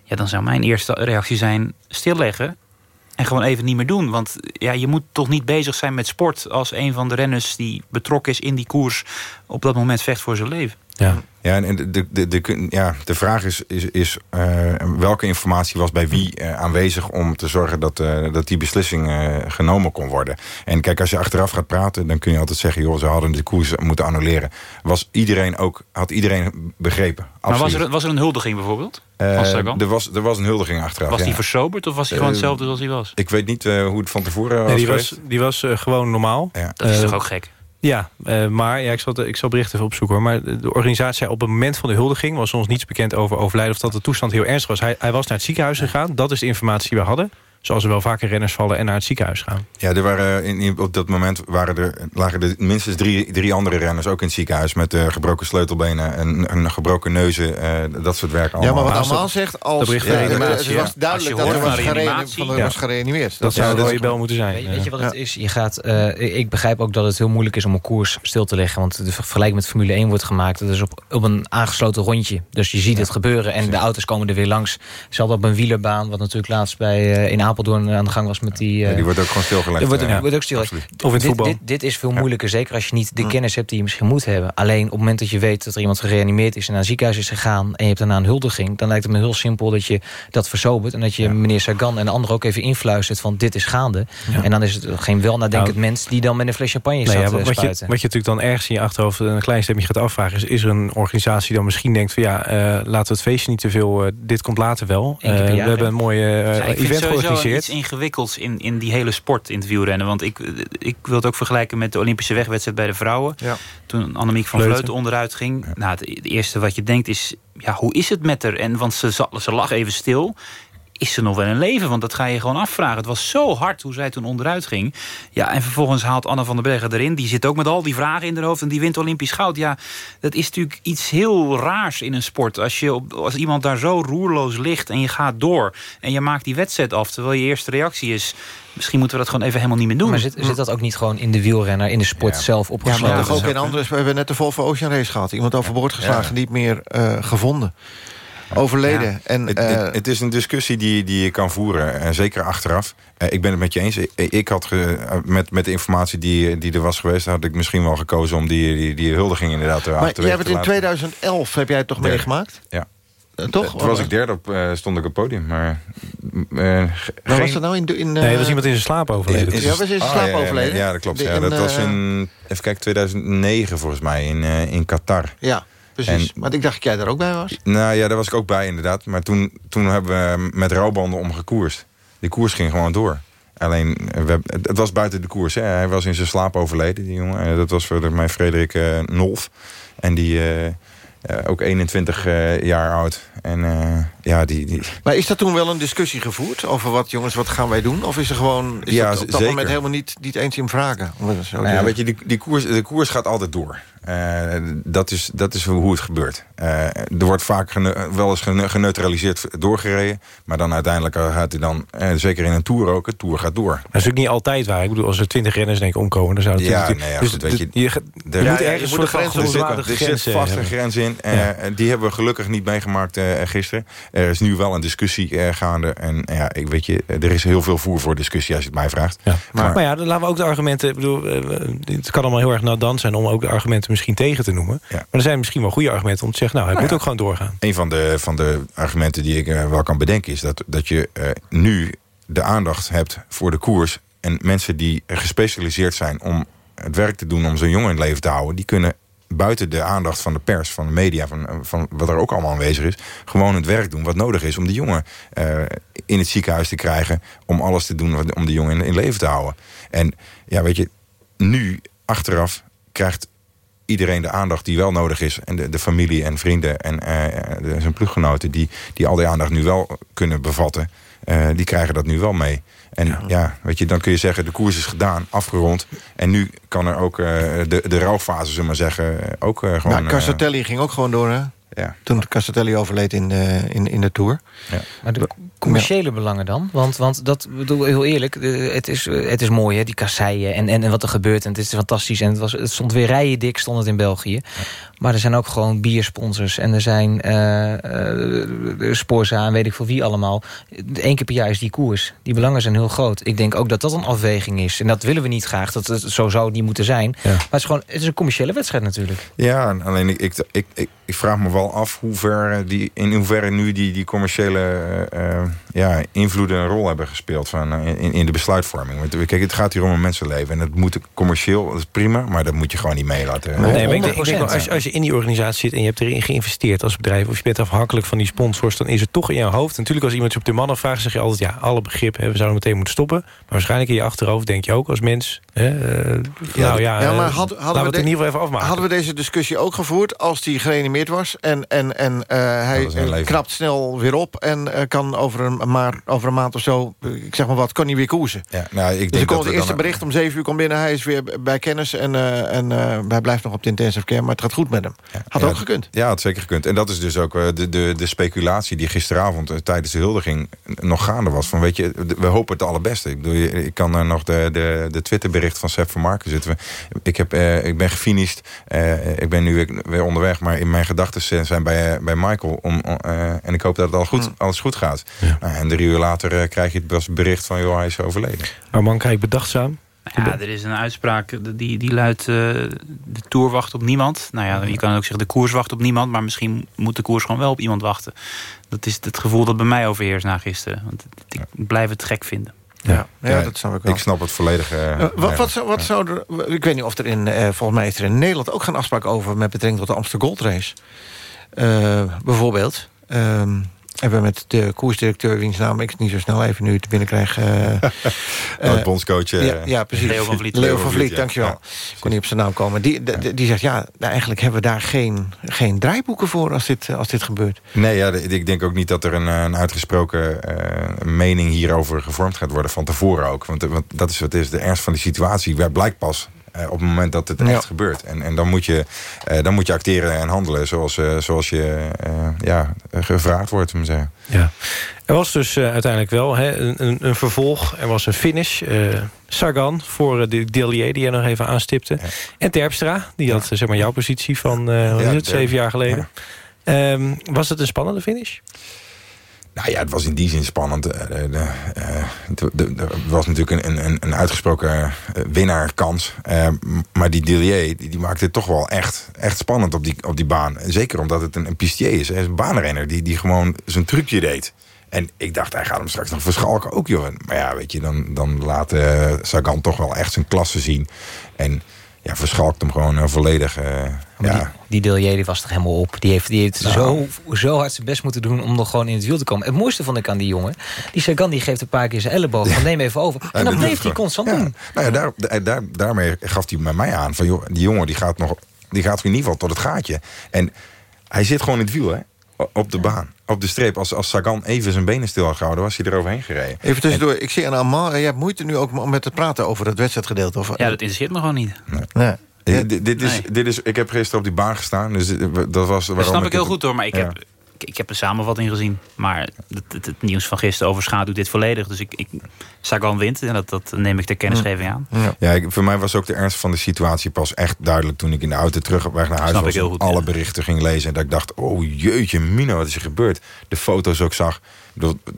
Ja, dan zou mijn eerste reactie zijn stilleggen... en gewoon even niet meer doen. Want ja, je moet toch niet bezig zijn met sport... als een van de renners die betrokken is in die koers... op dat moment vecht voor zijn leven.
Ja. Ja, en de, de, de, ja, de vraag is, is, is uh, welke informatie was bij wie uh, aanwezig... om te zorgen dat, uh, dat die beslissing genomen kon worden. En kijk, als je achteraf gaat praten, dan kun je altijd zeggen... joh, ze hadden de koers moeten annuleren. Was iedereen ook, had iedereen begrepen.
Maar was er, was er een huldiging bijvoorbeeld?
er, was, er was een huldiging achteraf,
Was die versoberd of was hij gewoon hetzelfde zoals hij was?
Ik weet niet hoe het van tevoren was
nee, die was, die was gewoon normaal.
Ja. Dat is toch ook gek?
Ja, uh, maar ja, ik, zal, ik zal berichten even opzoeken. Hoor. Maar de organisatie op het moment van de huldiging... was ons niets bekend over overlijden of dat de toestand heel ernstig was. Hij, hij was naar het ziekenhuis gegaan. Dat is de informatie die we hadden. Zoals er wel vaker renners vallen en naar het ziekenhuis gaan.
Ja, er waren in, op dat moment waren er, lagen er minstens drie, drie andere renners ook in het ziekenhuis... met uh, gebroken sleutelbenen en een gebroken neuzen, uh, dat soort werk allemaal.
Ja, maar wat allemaal zegt, als,
ja,
het was duidelijk dat er was, was gereanimeerd.
Dat, dat zou een rode bel moeten zijn.
Weet, weet je wat het is? Je gaat, uh, ik begrijp ook dat het heel moeilijk is om een koers stil te leggen. Want de vergelijking met Formule 1 wordt gemaakt. Dat is op, op een aangesloten rondje. Dus je ziet het gebeuren en de auto's komen er weer langs. Zelfs op een wielerbaan, wat natuurlijk laatst bij, in Apeldoorn aan de gang was met die...
Uh, die wordt ook gewoon stilgelegd.
Wordt, ja. wordt ook stilgelegd. Of in het voetbal. Dit, dit, is veel moeilijker, zeker als je niet de kennis hebt die je misschien moet hebben. Alleen op het moment dat je weet dat er iemand gereanimeerd is... en naar een ziekenhuis is gegaan en je hebt daarna een huldiging... dan lijkt het me heel simpel dat je dat versobert... en dat je meneer Sagan en de anderen ook even influistert van dit is gaande. En dan is het geen wel nadenkend nou, mens die dan met een fles champagne staat
wat,
je,
wat je natuurlijk dan ergens in je achterhoofd een klein stemje gaat afvragen... is, is er een organisatie die dan misschien denkt van ja, uh, laten we het feestje niet te veel... Uh, dit komt later wel. Uh, we hebben een mooie ja, event georganiseerd.
Iets ingewikkelds in, in die hele sport in het wielrennen. Want ik, ik wil het ook vergelijken met de Olympische wegwedstrijd bij de vrouwen. Ja. Toen Annemiek van Vleuten onderuit ging. Nou, het, het, eerste wat je denkt is, ja, hoe is het met haar? En, want ze, ze lag even stil is ze nog wel een leven? Want dat ga je gewoon afvragen. Het was zo hard hoe zij toen onderuit ging. Ja, en vervolgens haalt Anna van der Bergen erin. Die zit ook met al die vragen in haar hoofd. En die wint Olympisch goud. Ja, dat is natuurlijk iets heel raars in een sport. Als, je op, als iemand daar zo roerloos ligt en je gaat door. En je maakt die wedstrijd af. Terwijl je eerste reactie is... Misschien moeten we dat gewoon even helemaal niet meer doen.
Maar zit, zit dat ook niet gewoon in de wielrenner, in de sport zelf opgesloten?
Ja, maar toch ook in andere... We hebben net de Volvo Ocean Race gehad. Iemand overboord geslagen, niet meer uh, gevonden overleden. En,
het, het, het, is een discussie die, die je kan voeren, en zeker achteraf. ik ben het met je eens. Ik had met, met de informatie die, die er was geweest... had ik misschien wel gekozen om die, die, die huldiging inderdaad te
Maar jij hebt het in 2011, heb jij het toch meegemaakt?
Ja.
Uh, toch?
Toen was ik derde op, uh, stond ik op het podium. Maar,
uh, was dat nou? In, in,
nee, was iemand in zijn slaap overleden.
ja, was in zijn oh, slaap
ja,
overleden?
Ja, dat klopt. ja, dat was in, even kijken, 2009 volgens mij, in, in Qatar.
Ja precies. En, maar ik dacht dat jij daar ook bij was.
Nou ja, daar was ik ook bij inderdaad. Maar toen, toen hebben we met rouwbanden omgekoerst. Die koers ging gewoon door. Alleen, we, het was buiten de koers. Hè. Hij was in zijn slaap overleden, die jongen. Dat was voor mij Frederik uh, Nolf. En die... Uh, uh, ook 21 uh, jaar oud. En, uh, ja, die, die...
Maar is dat toen wel een discussie gevoerd? Over wat, jongens, wat gaan wij doen? Of is er gewoon is ja, dat op dat zeker. moment helemaal niet, niet eens in vragen?
Nou ja, weet je, die, die koers, de koers gaat altijd door. Uh, dat, is, dat is hoe het gebeurt. Uh, er wordt vaak wel eens geneutraliseerd doorgereden. Maar dan uiteindelijk gaat hij dan, uh, zeker in een Tour ook, het Tour gaat door. Dat
is natuurlijk niet altijd waar. Ik bedoel, als er twintig renners denk ik omkomen... dan zou het
ja. Nee, ja, dus goed, weet je, je,
je, je moet ergens voor de grens,
er zit, vast een grens in. Ja. die hebben we gelukkig niet meegemaakt gisteren. Er is nu wel een discussie gaande. En ja, ik weet je, er is heel veel voer voor discussie als je het mij vraagt.
Ja. Maar, maar, ja, dan laten we ook de argumenten... Ik bedoel, het kan allemaal heel erg nadan zijn om ook de argumenten misschien tegen te noemen. Maar er zijn misschien wel goede argumenten om te zeggen... nou, het nou moet ook gewoon doorgaan.
Een van de, van de argumenten die ik uh, wel kan bedenken... is dat, dat je uh, nu de aandacht hebt voor de koers... en mensen die gespecialiseerd zijn om het werk te doen... om zo'n jongen in leven te houden... die kunnen buiten de aandacht van de pers, van de media... van, van wat er ook allemaal aanwezig is... gewoon het werk doen wat nodig is om die jongen uh, in het ziekenhuis te krijgen... om alles te doen om die jongen in, in leven te houden. En ja, weet je, nu achteraf krijgt iedereen de aandacht die wel nodig is. En de, de familie en vrienden en uh, zijn ploeggenoten... Die, die al die aandacht nu wel kunnen bevatten... Uh, die krijgen dat nu wel mee. En ja. weet je, dan kun je zeggen, de koers is gedaan, afgerond. En nu kan er ook uh, de, de rouwfase, zullen we maar zeggen, ook uh, gewoon...
Maar Cassatelli ging ook gewoon door, hè?
Ja.
Toen Cassatelli overleed in de, in, in de Tour.
Ja.
Maar de commerciële belangen dan? Want, want dat bedoel heel eerlijk, het is, het is mooi, hè, die kasseien en, en, en wat er gebeurt. En het is fantastisch. En het, was, het stond weer rijen dik, stond het in België. Maar er zijn ook gewoon biersponsors. En er zijn uh, uh, Sporza en weet ik veel wie allemaal. Eén keer per jaar is die koers. Die belangen zijn heel groot. Ik denk ook dat dat een afweging is. En dat willen we niet graag. Dat het, zo zou het niet moeten zijn. Maar het is gewoon het is een commerciële wedstrijd natuurlijk.
Ja, alleen ik, ik, ik, ik, ik vraag me wel af hoe ver die, in hoeverre nu die, die commerciële uh, ja, invloeden een rol hebben gespeeld van, in, in de besluitvorming. Want kijk, het gaat hier om een mensenleven. En het moet commercieel, dat is prima, maar dat moet je gewoon niet meelaten.
Nee, maar ik denk, ik denk als, als je in die organisatie zit en je hebt erin geïnvesteerd als bedrijf... of je bent afhankelijk van die sponsors, dan is het toch in jouw hoofd. Natuurlijk als iemand je op de mannen vraagt, zeg je altijd... ja, alle begrip, hè, we zouden meteen moeten stoppen. Maar waarschijnlijk in je achterhoofd denk je ook als mens... Hè, uh, ja, nou ja, ja maar had, hadden we het in ieder geval even afmaken.
Hadden we deze discussie ook gevoerd als die gereanimeerd was... en, en, en uh, hij knapt snel weer op en uh, kan over een, maar, over een maand of zo... ik zeg maar wat, kan hij weer koersen.
Ja, nou, ik dus
denk komt het eerste bericht om zeven uur komt binnen... hij is weer bij kennis en, en hij blijft nog op de intensive care... maar het gaat goed met hem. Had ook gekund.
Ja, had zeker gekund. En dat is dus ook de, de, de speculatie die gisteravond... tijdens de huldiging nog gaande was. Van weet je, we hopen het allerbeste. Ik, bedoel, ik kan er nog de, de, de Twitterbericht van Sepp van Marken zitten. Ik, heb, ik ben gefinished. ik ben nu weer onderweg. Maar in mijn gedachten zijn bij, bij Michael. Om, en ik hoop dat het al goed, alles goed gaat. Nou, en drie uur later krijg je het bericht van... joh, hij is overleden.
Maar man, kijk bedachtzaam.
Ja, er is een uitspraak die, die luidt... Uh, de Tour wacht op niemand. Nou ja, je kan ook zeggen de koers wacht op niemand... maar misschien moet de koers gewoon wel op iemand wachten. Dat is het gevoel dat bij mij overheerst na gisteren. Want ik blijf het gek vinden.
Ja, ja, dat snap ik wel.
Ik snap het volledig. Uh,
wat, wat, zou, wat zou er... Ik weet niet of er in... Uh, volgens mij is er in Nederland ook geen afspraak over... met betrekking tot de Amsterdam Gold Race. Bijvoorbeeld. Ehm, hebben we met de koersdirecteur, wiens naam ik niet zo snel even nu te binnen krijg. *laughs* Uh,
uh, bondscoach.
ja, ja, precies.
Leo van Vliet.
Leo van Vliet, dankjewel. Ja. kon niet op zijn naam komen. Die, die, zegt, ja, nou, eigenlijk hebben we daar geen, geen draaiboeken voor als dit, als dit gebeurt.
Nee, ja, ik denk ook niet dat er een, een uitgesproken mening hierover gevormd gaat worden van tevoren ook. Want, want dat is wat is de ernst van de situatie. Blijkt pas op het moment dat het echt gebeurt. En, en dan, moet je, uh, dan moet je acteren en handelen zoals, uh, zoals je ja, gevraagd wordt. Om zeggen.
Ja. Er was dus uiteindelijk wel hè, een, een, vervolg. Er was een finish. Sagan voor de Delier die je nog even aanstipte. Ja. En Terpstra, die had zeg maar, jouw positie van ja, het, zeven jaar geleden. Um, was het een spannende finish?
Nou ja, het was in die zin spannend. Er was natuurlijk een, een, een uitgesproken winnaarkans. maar die Dillier die, die maakte het toch wel echt, echt spannend op die, op die baan. Zeker omdat het een, een pistier is. Een baanrenner die, die gewoon zijn trucje deed. En ik dacht, hij gaat hem straks nog verschalken ook, joh. Maar ja, weet je, dan, dan laat Sagan toch wel echt zijn klasse zien. En ja, verschalkt hem gewoon uh, volledig. Uh, ja.
Die, die die was toch helemaal op. Die heeft, die heeft nou. zo, zo hard zijn best moeten doen om nog gewoon in het wiel te komen. Het mooiste vond ik aan die jongen. Die Sagan die geeft een paar keer zijn elleboog. Van neem even over. En, dan bleef hij constant doen.
Nou ja, daar, daar, daarmee gaf hij met mij aan. Van, joh, die jongen die gaat, nog, die gaat in ieder geval tot het gaatje. En hij zit gewoon in het wiel, hè op de baan. Op de streep. Als, als Sagan even zijn benen stil had gehouden... was hij eroverheen gereden.
Even tussendoor. Ik zie aan Amman... je hebt moeite nu ook om met te praten over het wedstrijdgedeelte. Of,
ja, dat interesseert me gewoon niet.
Nee. nee. dit, is, dit is, ik heb gisteren op die baan gestaan. Dus dat was
dat snap ik heel goed hoor. Maar ik heb ik heb een samenvatting gezien. Maar het, het, nieuws van gisteren overschaduwt dit volledig. Dus ik, ik Sagan wint en dat, dat neem ik ter kennisgeving aan.
Ja, ik, voor mij was ook de ernst van de situatie pas echt duidelijk... toen ik in de auto terug weg naar huis was en alle berichten ging lezen. En dat ik dacht, oh jeetje Mino, wat is er gebeurd? De foto's ook zag.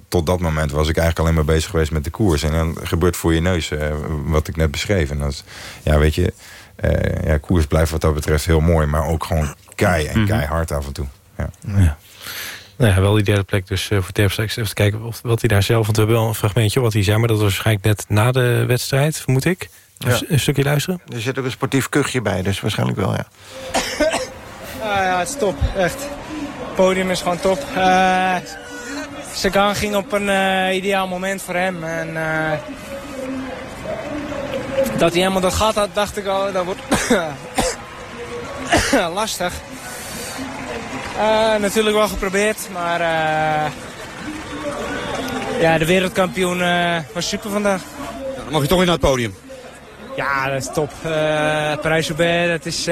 Tot dat moment was ik eigenlijk alleen maar bezig geweest met de koers. En dan gebeurt voor je neus uh, wat ik net beschreef. En dat is, ja, weet je, uh, ja, koers blijft wat dat betreft heel mooi. Maar ook gewoon kei en mhm. keihard af en toe. Ja. ja.
Nou ja, wel die derde plek dus uh, voor Terpstra. Even kijken of, wat hij daar zelf... Want we hebben wel een fragmentje wat hij zei... maar dat was waarschijnlijk net na de wedstrijd, vermoed ik. Ja. Een stukje luisteren.
Er zit ook een sportief kuchje bij, dus waarschijnlijk wel, ja. *coughs*
ah, ja, het is top, echt. Het podium is gewoon top. Uh, Sagan ging op een uh, ideaal moment voor hem. En dat hij helemaal dat gat had, dacht ik al, dat wordt *coughs* *coughs* lastig. Uh, natuurlijk wel geprobeerd, maar uh, ja, de wereldkampioen uh, was super vandaag.
Ja, dan mag je toch weer naar het podium.
Ja, dat is top. Parijs-Roubaix, dat is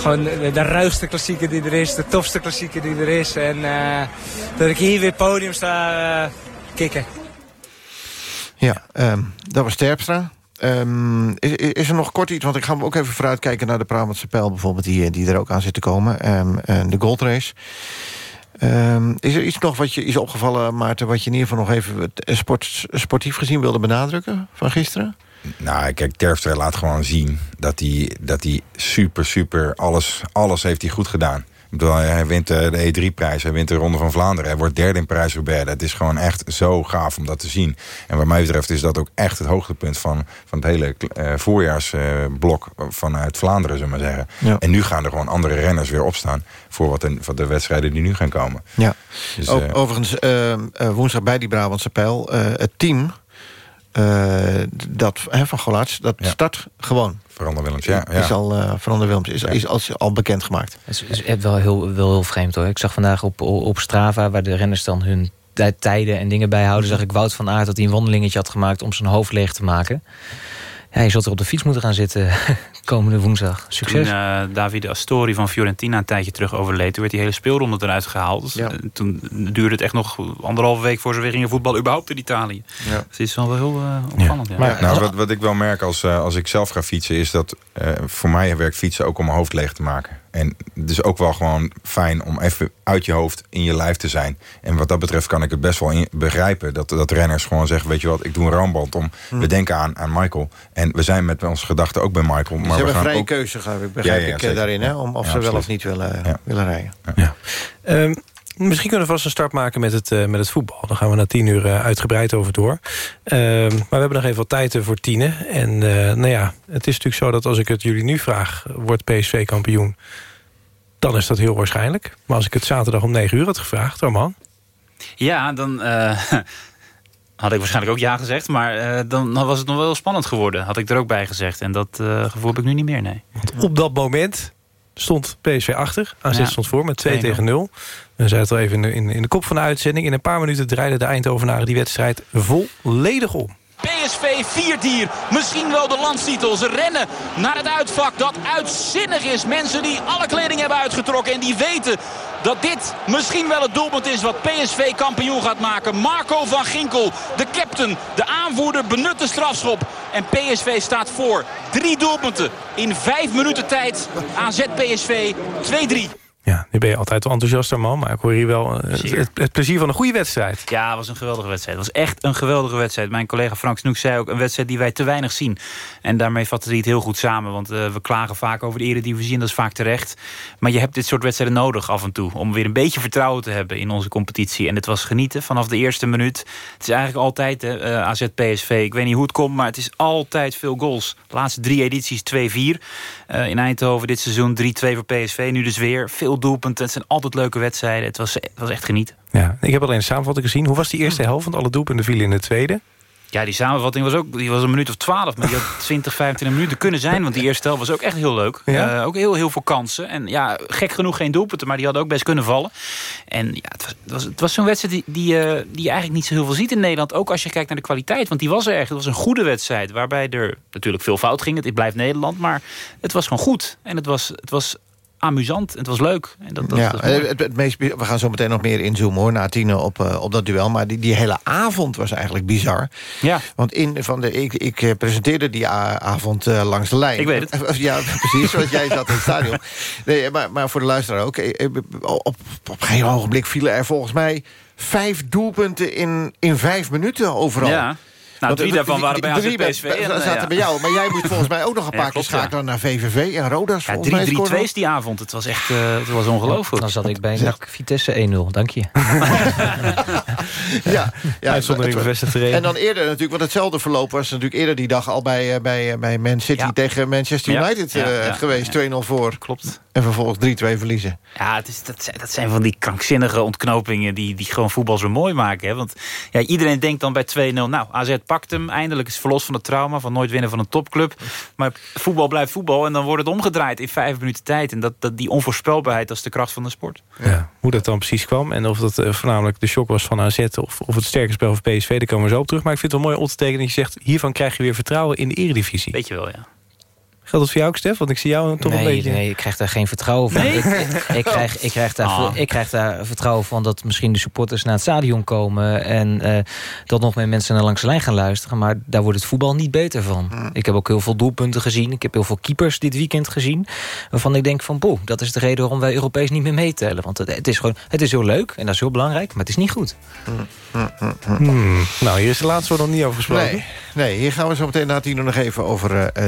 gewoon de, de ruigste klassieker die er is, de tofste klassieker die er is. En dat ik hier weer podium sta, kicken.
Ja, um, dat was Terpstra. Um, is, er nog kort iets, want ik ga ook even vooruitkijken... naar de Brabantse Pijl bijvoorbeeld, die, die er ook aan zit te komen. Um, de goldrace. Um, is er iets nog wat je is opgevallen, Maarten... wat je in ieder geval nog even sport, sportief gezien wilde benadrukken van gisteren?
Nou, kijk, Terpstra laat gewoon zien dat hij, dat hij super, super... Alles, alles heeft hij goed gedaan hij wint eh, de E3-prijs, hij wint de Ronde van Vlaanderen. Hij wordt derde in Parijs-Roubaix. Het is gewoon echt zo gaaf om dat te zien. En wat mij betreft is dat ook echt het hoogtepunt van, van het hele uh, voorjaarsblok vanuit Vlaanderen, zullen we maar zeggen. En nu gaan er gewoon andere renners weer opstaan voor wat de, de wedstrijden die nu gaan komen.
Ja. Dus, Overigens, woensdag bij die Brabantse pijl, het team dat, van Golaerts, dat start gewoon.
Verander Willems, ja. ja.
Is al, uh, Verander Willems is, is, is, al bekendgemaakt.
Het is, is wel, heel, wel heel vreemd hoor. Ik zag vandaag op, op Strava, waar de renners dan hun tijden en dingen bijhouden... zag ik Wout van Aert dat hij een wandelingetje had gemaakt... om zijn hoofd leeg te maken. Ja, je zult er op de fiets moeten gaan zitten *laughs* komende woensdag. Succes.
Toen uh, Davide Astori van Fiorentina een tijdje terug overleed... toen werd die hele speelronde eruit gehaald. Ja. Toen duurde het echt nog anderhalve week... voor ze weer gingen voetbal überhaupt in Italië. Ja. Dus het is wel heel uh, opvallend. Ja.
Maar, nou, wat, wat ik wel merk als, uh, als ik zelf ga fietsen... is dat voor mij werkt fietsen ook om mijn hoofd leeg te maken. En het is ook wel gewoon fijn om even uit je hoofd in je lijf te zijn. En wat dat betreft kan ik het best wel begrijpen... Dat, dat renners gewoon zeggen, weet je wat, ik doe een ramband om. Hm. We denken aan, aan Michael. En we zijn met onze gedachten ook bij Michael.
Maar
ze
hebben
een
vrije
ook...
keuze, begrijp ik, eh, daarin. Hè? Om of ze wel of niet willen, willen rijden.
Ja. Um, Misschien kunnen we vast een start maken met het, uh, met het voetbal. Dan gaan we na tien uur uh, uitgebreid over door. Uh, maar we hebben nog even wat tijd voor tienen. En nou ja, het is natuurlijk zo dat als ik het jullie nu vraag... wordt PSV kampioen, dan is dat heel waarschijnlijk. Maar als ik het zaterdag om negen uur had gevraagd, man.
Ja, dan *laughs* had ik waarschijnlijk ook ja gezegd. Maar dan was het nog wel spannend geworden. Had ik er ook bij gezegd. En dat gevoel heb ik nu niet meer, nee.
Want op dat moment stond PSV achter. AZ ja. stond voor met 2 tegen 0. We zeiden het al even in de, in, in de kop van de uitzending. In een paar minuten draaiden de Eindhovenaren die wedstrijd volledig om.
PSV viert hier misschien wel de landstitel. Ze rennen naar het uitvak dat uitzinnig is. Mensen die alle kleding hebben uitgetrokken en die weten dat dit misschien wel het doelpunt is wat PSV kampioen gaat maken. Marco van Ginkel, de captain, de aanvoerder, benut de strafschop. En PSV staat voor. Drie doelpunten in vijf minuten tijd. AZ PSV 2-3.
Ja, nu ben je altijd wel enthousiast, man. Maar ik hoor hier wel uh, het, het, plezier van een goede wedstrijd.
Ja, het was een geweldige wedstrijd. Het was echt een geweldige wedstrijd. Mijn collega Frank Snoek zei ook... een wedstrijd die wij te weinig zien. En daarmee vatte hij het heel goed samen. Want uh, we klagen vaak over de eredivisie en dat is vaak terecht. Maar je hebt dit soort wedstrijden nodig af en toe... om weer een beetje vertrouwen te hebben in onze competitie. En het was genieten vanaf de eerste minuut. Het is eigenlijk altijd uh, AZ PSV. Ik weet niet hoe het komt, maar het is altijd veel goals. De laatste drie edities 2-4. in Eindhoven dit seizoen 3-2 voor PSV. Nu dus weer veel doelpunten. Het zijn altijd leuke wedstrijden. Het was, het was echt genieten.
Ja, ik heb alleen de samenvatting gezien. Hoe was die eerste helft? Want alle doelpunten vielen in de tweede.
Ja, die samenvatting was ook die was een minuut of twaalf. Maar die had *laughs* 20, 25 minuten kunnen zijn. Want die eerste helft was ook echt heel leuk. Ja? Uh, ook heel, heel veel kansen. En ja, gek genoeg geen doelpunten. Maar die hadden ook best kunnen vallen. En ja, het was, het was, het was zo'n wedstrijd die, die, uh, die je eigenlijk niet zo heel veel ziet in Nederland. Ook als je kijkt naar de kwaliteit. Want die was er echt. Het was een goede wedstrijd. Waarbij er natuurlijk veel fout ging. Het blijft Nederland. Maar het was gewoon goed. En het was, het was amusant. Het was leuk. En dat, dat,
ja,
dat
het, het, meest, we gaan zo meteen nog meer inzoomen hoor, na tien op, uh, op dat duel. Maar die, die hele avond was eigenlijk bizar.
Ja.
Want in, van de, ik, ik presenteerde die avond uh, langs de lijn.
Ik weet het.
Ja, precies, zoals jij zat in het stadion. *laughs* Nee, maar, maar voor de luisteraar ook. Op, op geen ogenblik vielen er volgens mij vijf doelpunten in, in vijf minuten overal.
Ja. Nou, drie daarvan waren bij AZ PSV.
En, zaten ja. bij jou, maar jij moest *laughs* volgens mij ook nog een paar keer schakelen naar VVV en Rodas.
Ja, drie, drie twee's die avond. Het was echt uh, het was ongelooflijk.
Dan zat ik bij NAC Vitesse 1-0, dank je. *laughs*
ja, ja
bevestigd reden.
En dan eerder natuurlijk, want hetzelfde verloop was natuurlijk eerder die dag al bij, bij, bij Man City tegen Manchester United geweest. 2-0 voor.
Klopt.
En vervolgens 3-2 verliezen.
Ja, het is, dat, zijn, dat zijn van die krankzinnige ontknopingen die, die gewoon voetbal zo mooi maken. Hè? Want ja, iedereen denkt dan bij 2-0, nou, AZ pakt hem. Eindelijk is verlost van het trauma van nooit winnen van een topclub. Maar voetbal blijft voetbal en dan wordt het omgedraaid in vijf minuten tijd. En dat, dat, die onvoorspelbaarheid, dat is de kracht van de sport.
Ja, hoe dat dan precies kwam en of dat uh, voornamelijk de shock was van AZ... of, of het sterke spel van PSV, daar komen we zo op terug. Maar ik vind het wel mooi om te tekenen dat je zegt... hiervan krijg je weer vertrouwen in de eredivisie.
Weet je wel, ja.
Geldt dat voor jou ook, Stef? Want ik zie jou toch
nee,
een beetje...
Nee, ik krijg daar geen vertrouwen van.
Nee?
Ik, ik, ik, krijg, ik, krijg daar, ah. ik krijg daar vertrouwen van dat misschien de supporters naar het stadion komen... en uh, dat nog meer mensen naar langs de lijn gaan luisteren. Maar daar wordt het voetbal niet beter van. Hmm. Ik heb ook heel veel doelpunten gezien. Ik heb heel veel keepers dit weekend gezien. Waarvan ik denk van, boh, dat is de reden waarom wij Europees niet meer meetellen. Want het, het, is gewoon, het is heel leuk en dat is heel belangrijk, maar het is niet goed.
Hmm. Hmm.
Nou, hier is de laatste woord nog niet over gesproken.
Nee, nee, hier gaan we zo meteen na tien nog even over uh,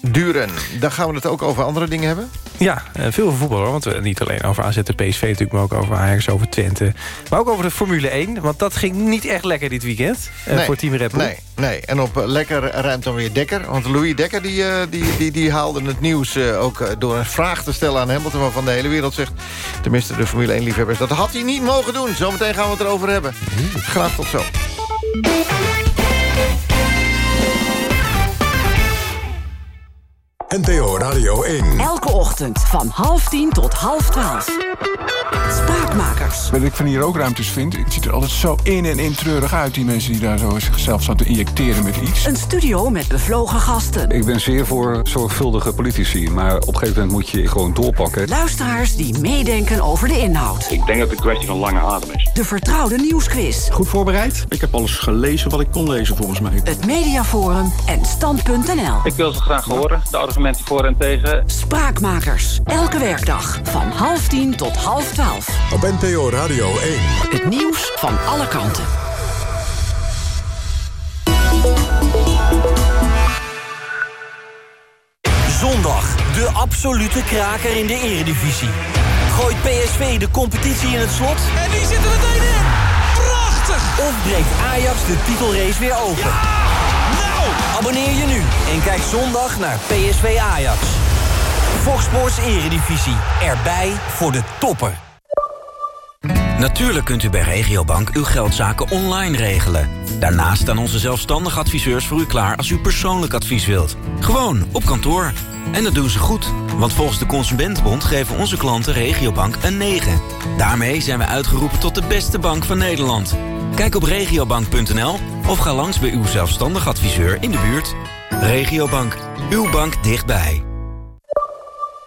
doorborduren. Dan gaan we het ook over andere dingen hebben?
Ja, veel over voetbal hoor. Want we niet alleen over AZ en PSV natuurlijk... maar ook over Ajax, over Twente. Maar ook over de Formule 1. Want dat ging niet echt lekker dit weekend
nee,
voor Team Red Bull.
Nee, nee. en op lekker ruimt dan weer Dekker. Want Louis Dekker die, die, die, die haalde het nieuws ook door een vraag te stellen aan Hamilton... waarvan de hele wereld zegt, tenminste de Formule 1-liefhebbers... dat had hij niet mogen doen. Zometeen gaan we het erover hebben. Graag tot zo.
NPO Radio 1.
Elke ochtend van half tien tot half twaalf. Spraakmakers.
Wat ik van hier ook ruimtes vind, het ziet er altijd zo in en in treurig uit... die mensen die daar zo zichzelf zaten te injecteren met iets.
Een studio met bevlogen gasten.
Ik ben zeer voor zorgvuldige politici, maar op een gegeven moment moet je gewoon doorpakken.
Luisteraars die meedenken over de inhoud.
Ik denk dat het een kwestie van lange adem is.
De vertrouwde nieuwsquiz.
Goed voorbereid? Ik heb alles gelezen wat ik kon lezen volgens mij.
Het Mediaforum en Stand.nl.
Ik wil ze graag horen, de argumenten voor en tegen.
Spraakmakers. Elke werkdag van half tien tot half twaalf.
Op NPO Radio 1.
Het nieuws van alle kanten.
Zondag, de absolute kraker in de eredivisie. Gooit PSV de competitie in het slot?
En die zitten meteen in! Prachtig!
Of breekt Ajax de titelrace weer open? Abonneer je nu en kijk zondag naar PSV Ajax. Fox Eredivisie. Erbij voor de toppen.
Natuurlijk kunt u bij Regiobank uw geldzaken online regelen. Daarnaast staan onze zelfstandige adviseurs voor u klaar als u persoonlijk advies wilt. Gewoon op kantoor. En dat doen ze goed, want volgens de Consumentenbond geven onze klanten Regiobank een 9. Daarmee zijn we uitgeroepen tot de beste bank van Nederland. Kijk op regiobank.nl of ga langs bij uw zelfstandig adviseur in de buurt. Regiobank, uw bank dichtbij.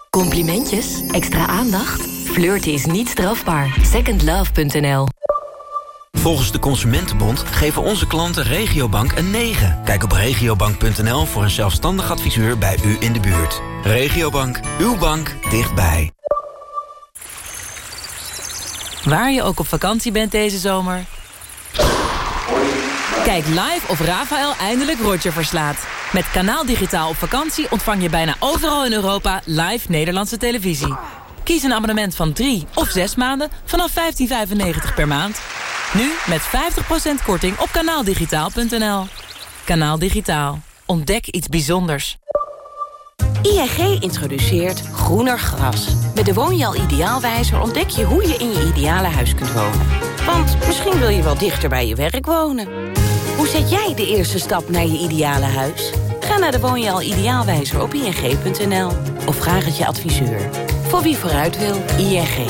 Complimentjes? Extra aandacht? Flirten is niet strafbaar. Secondlove.nl
Volgens de Consumentenbond geven onze klanten Regiobank een 9. Kijk op regiobank.nl voor een zelfstandig adviseur bij u in de buurt. Regiobank, uw bank dichtbij.
Waar je ook op vakantie bent deze zomer. Kijk live of Rafael eindelijk Roger verslaat. Met Kanaal Digitaal op vakantie ontvang je bijna overal in Europa live Nederlandse televisie. Kies een abonnement van 3 of 6 maanden vanaf 15,95 per maand. Nu met 50% korting op kanaaldigitaal.nl. Kanaal Digitaal. Ontdek iets bijzonders.
ING introduceert groener gras. Met de Woonjaal Ideaalwijzer ontdek je hoe je in je ideale huis kunt wonen. Want misschien wil je wel dichter bij je werk wonen. Zet jij de eerste stap naar je ideale huis? Ga naar de Woonjaal Ideaalwijzer op ing.nl. Of vraag het je adviseur. Voor wie vooruit wil, ING.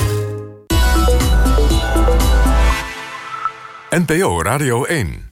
NPO Radio 1.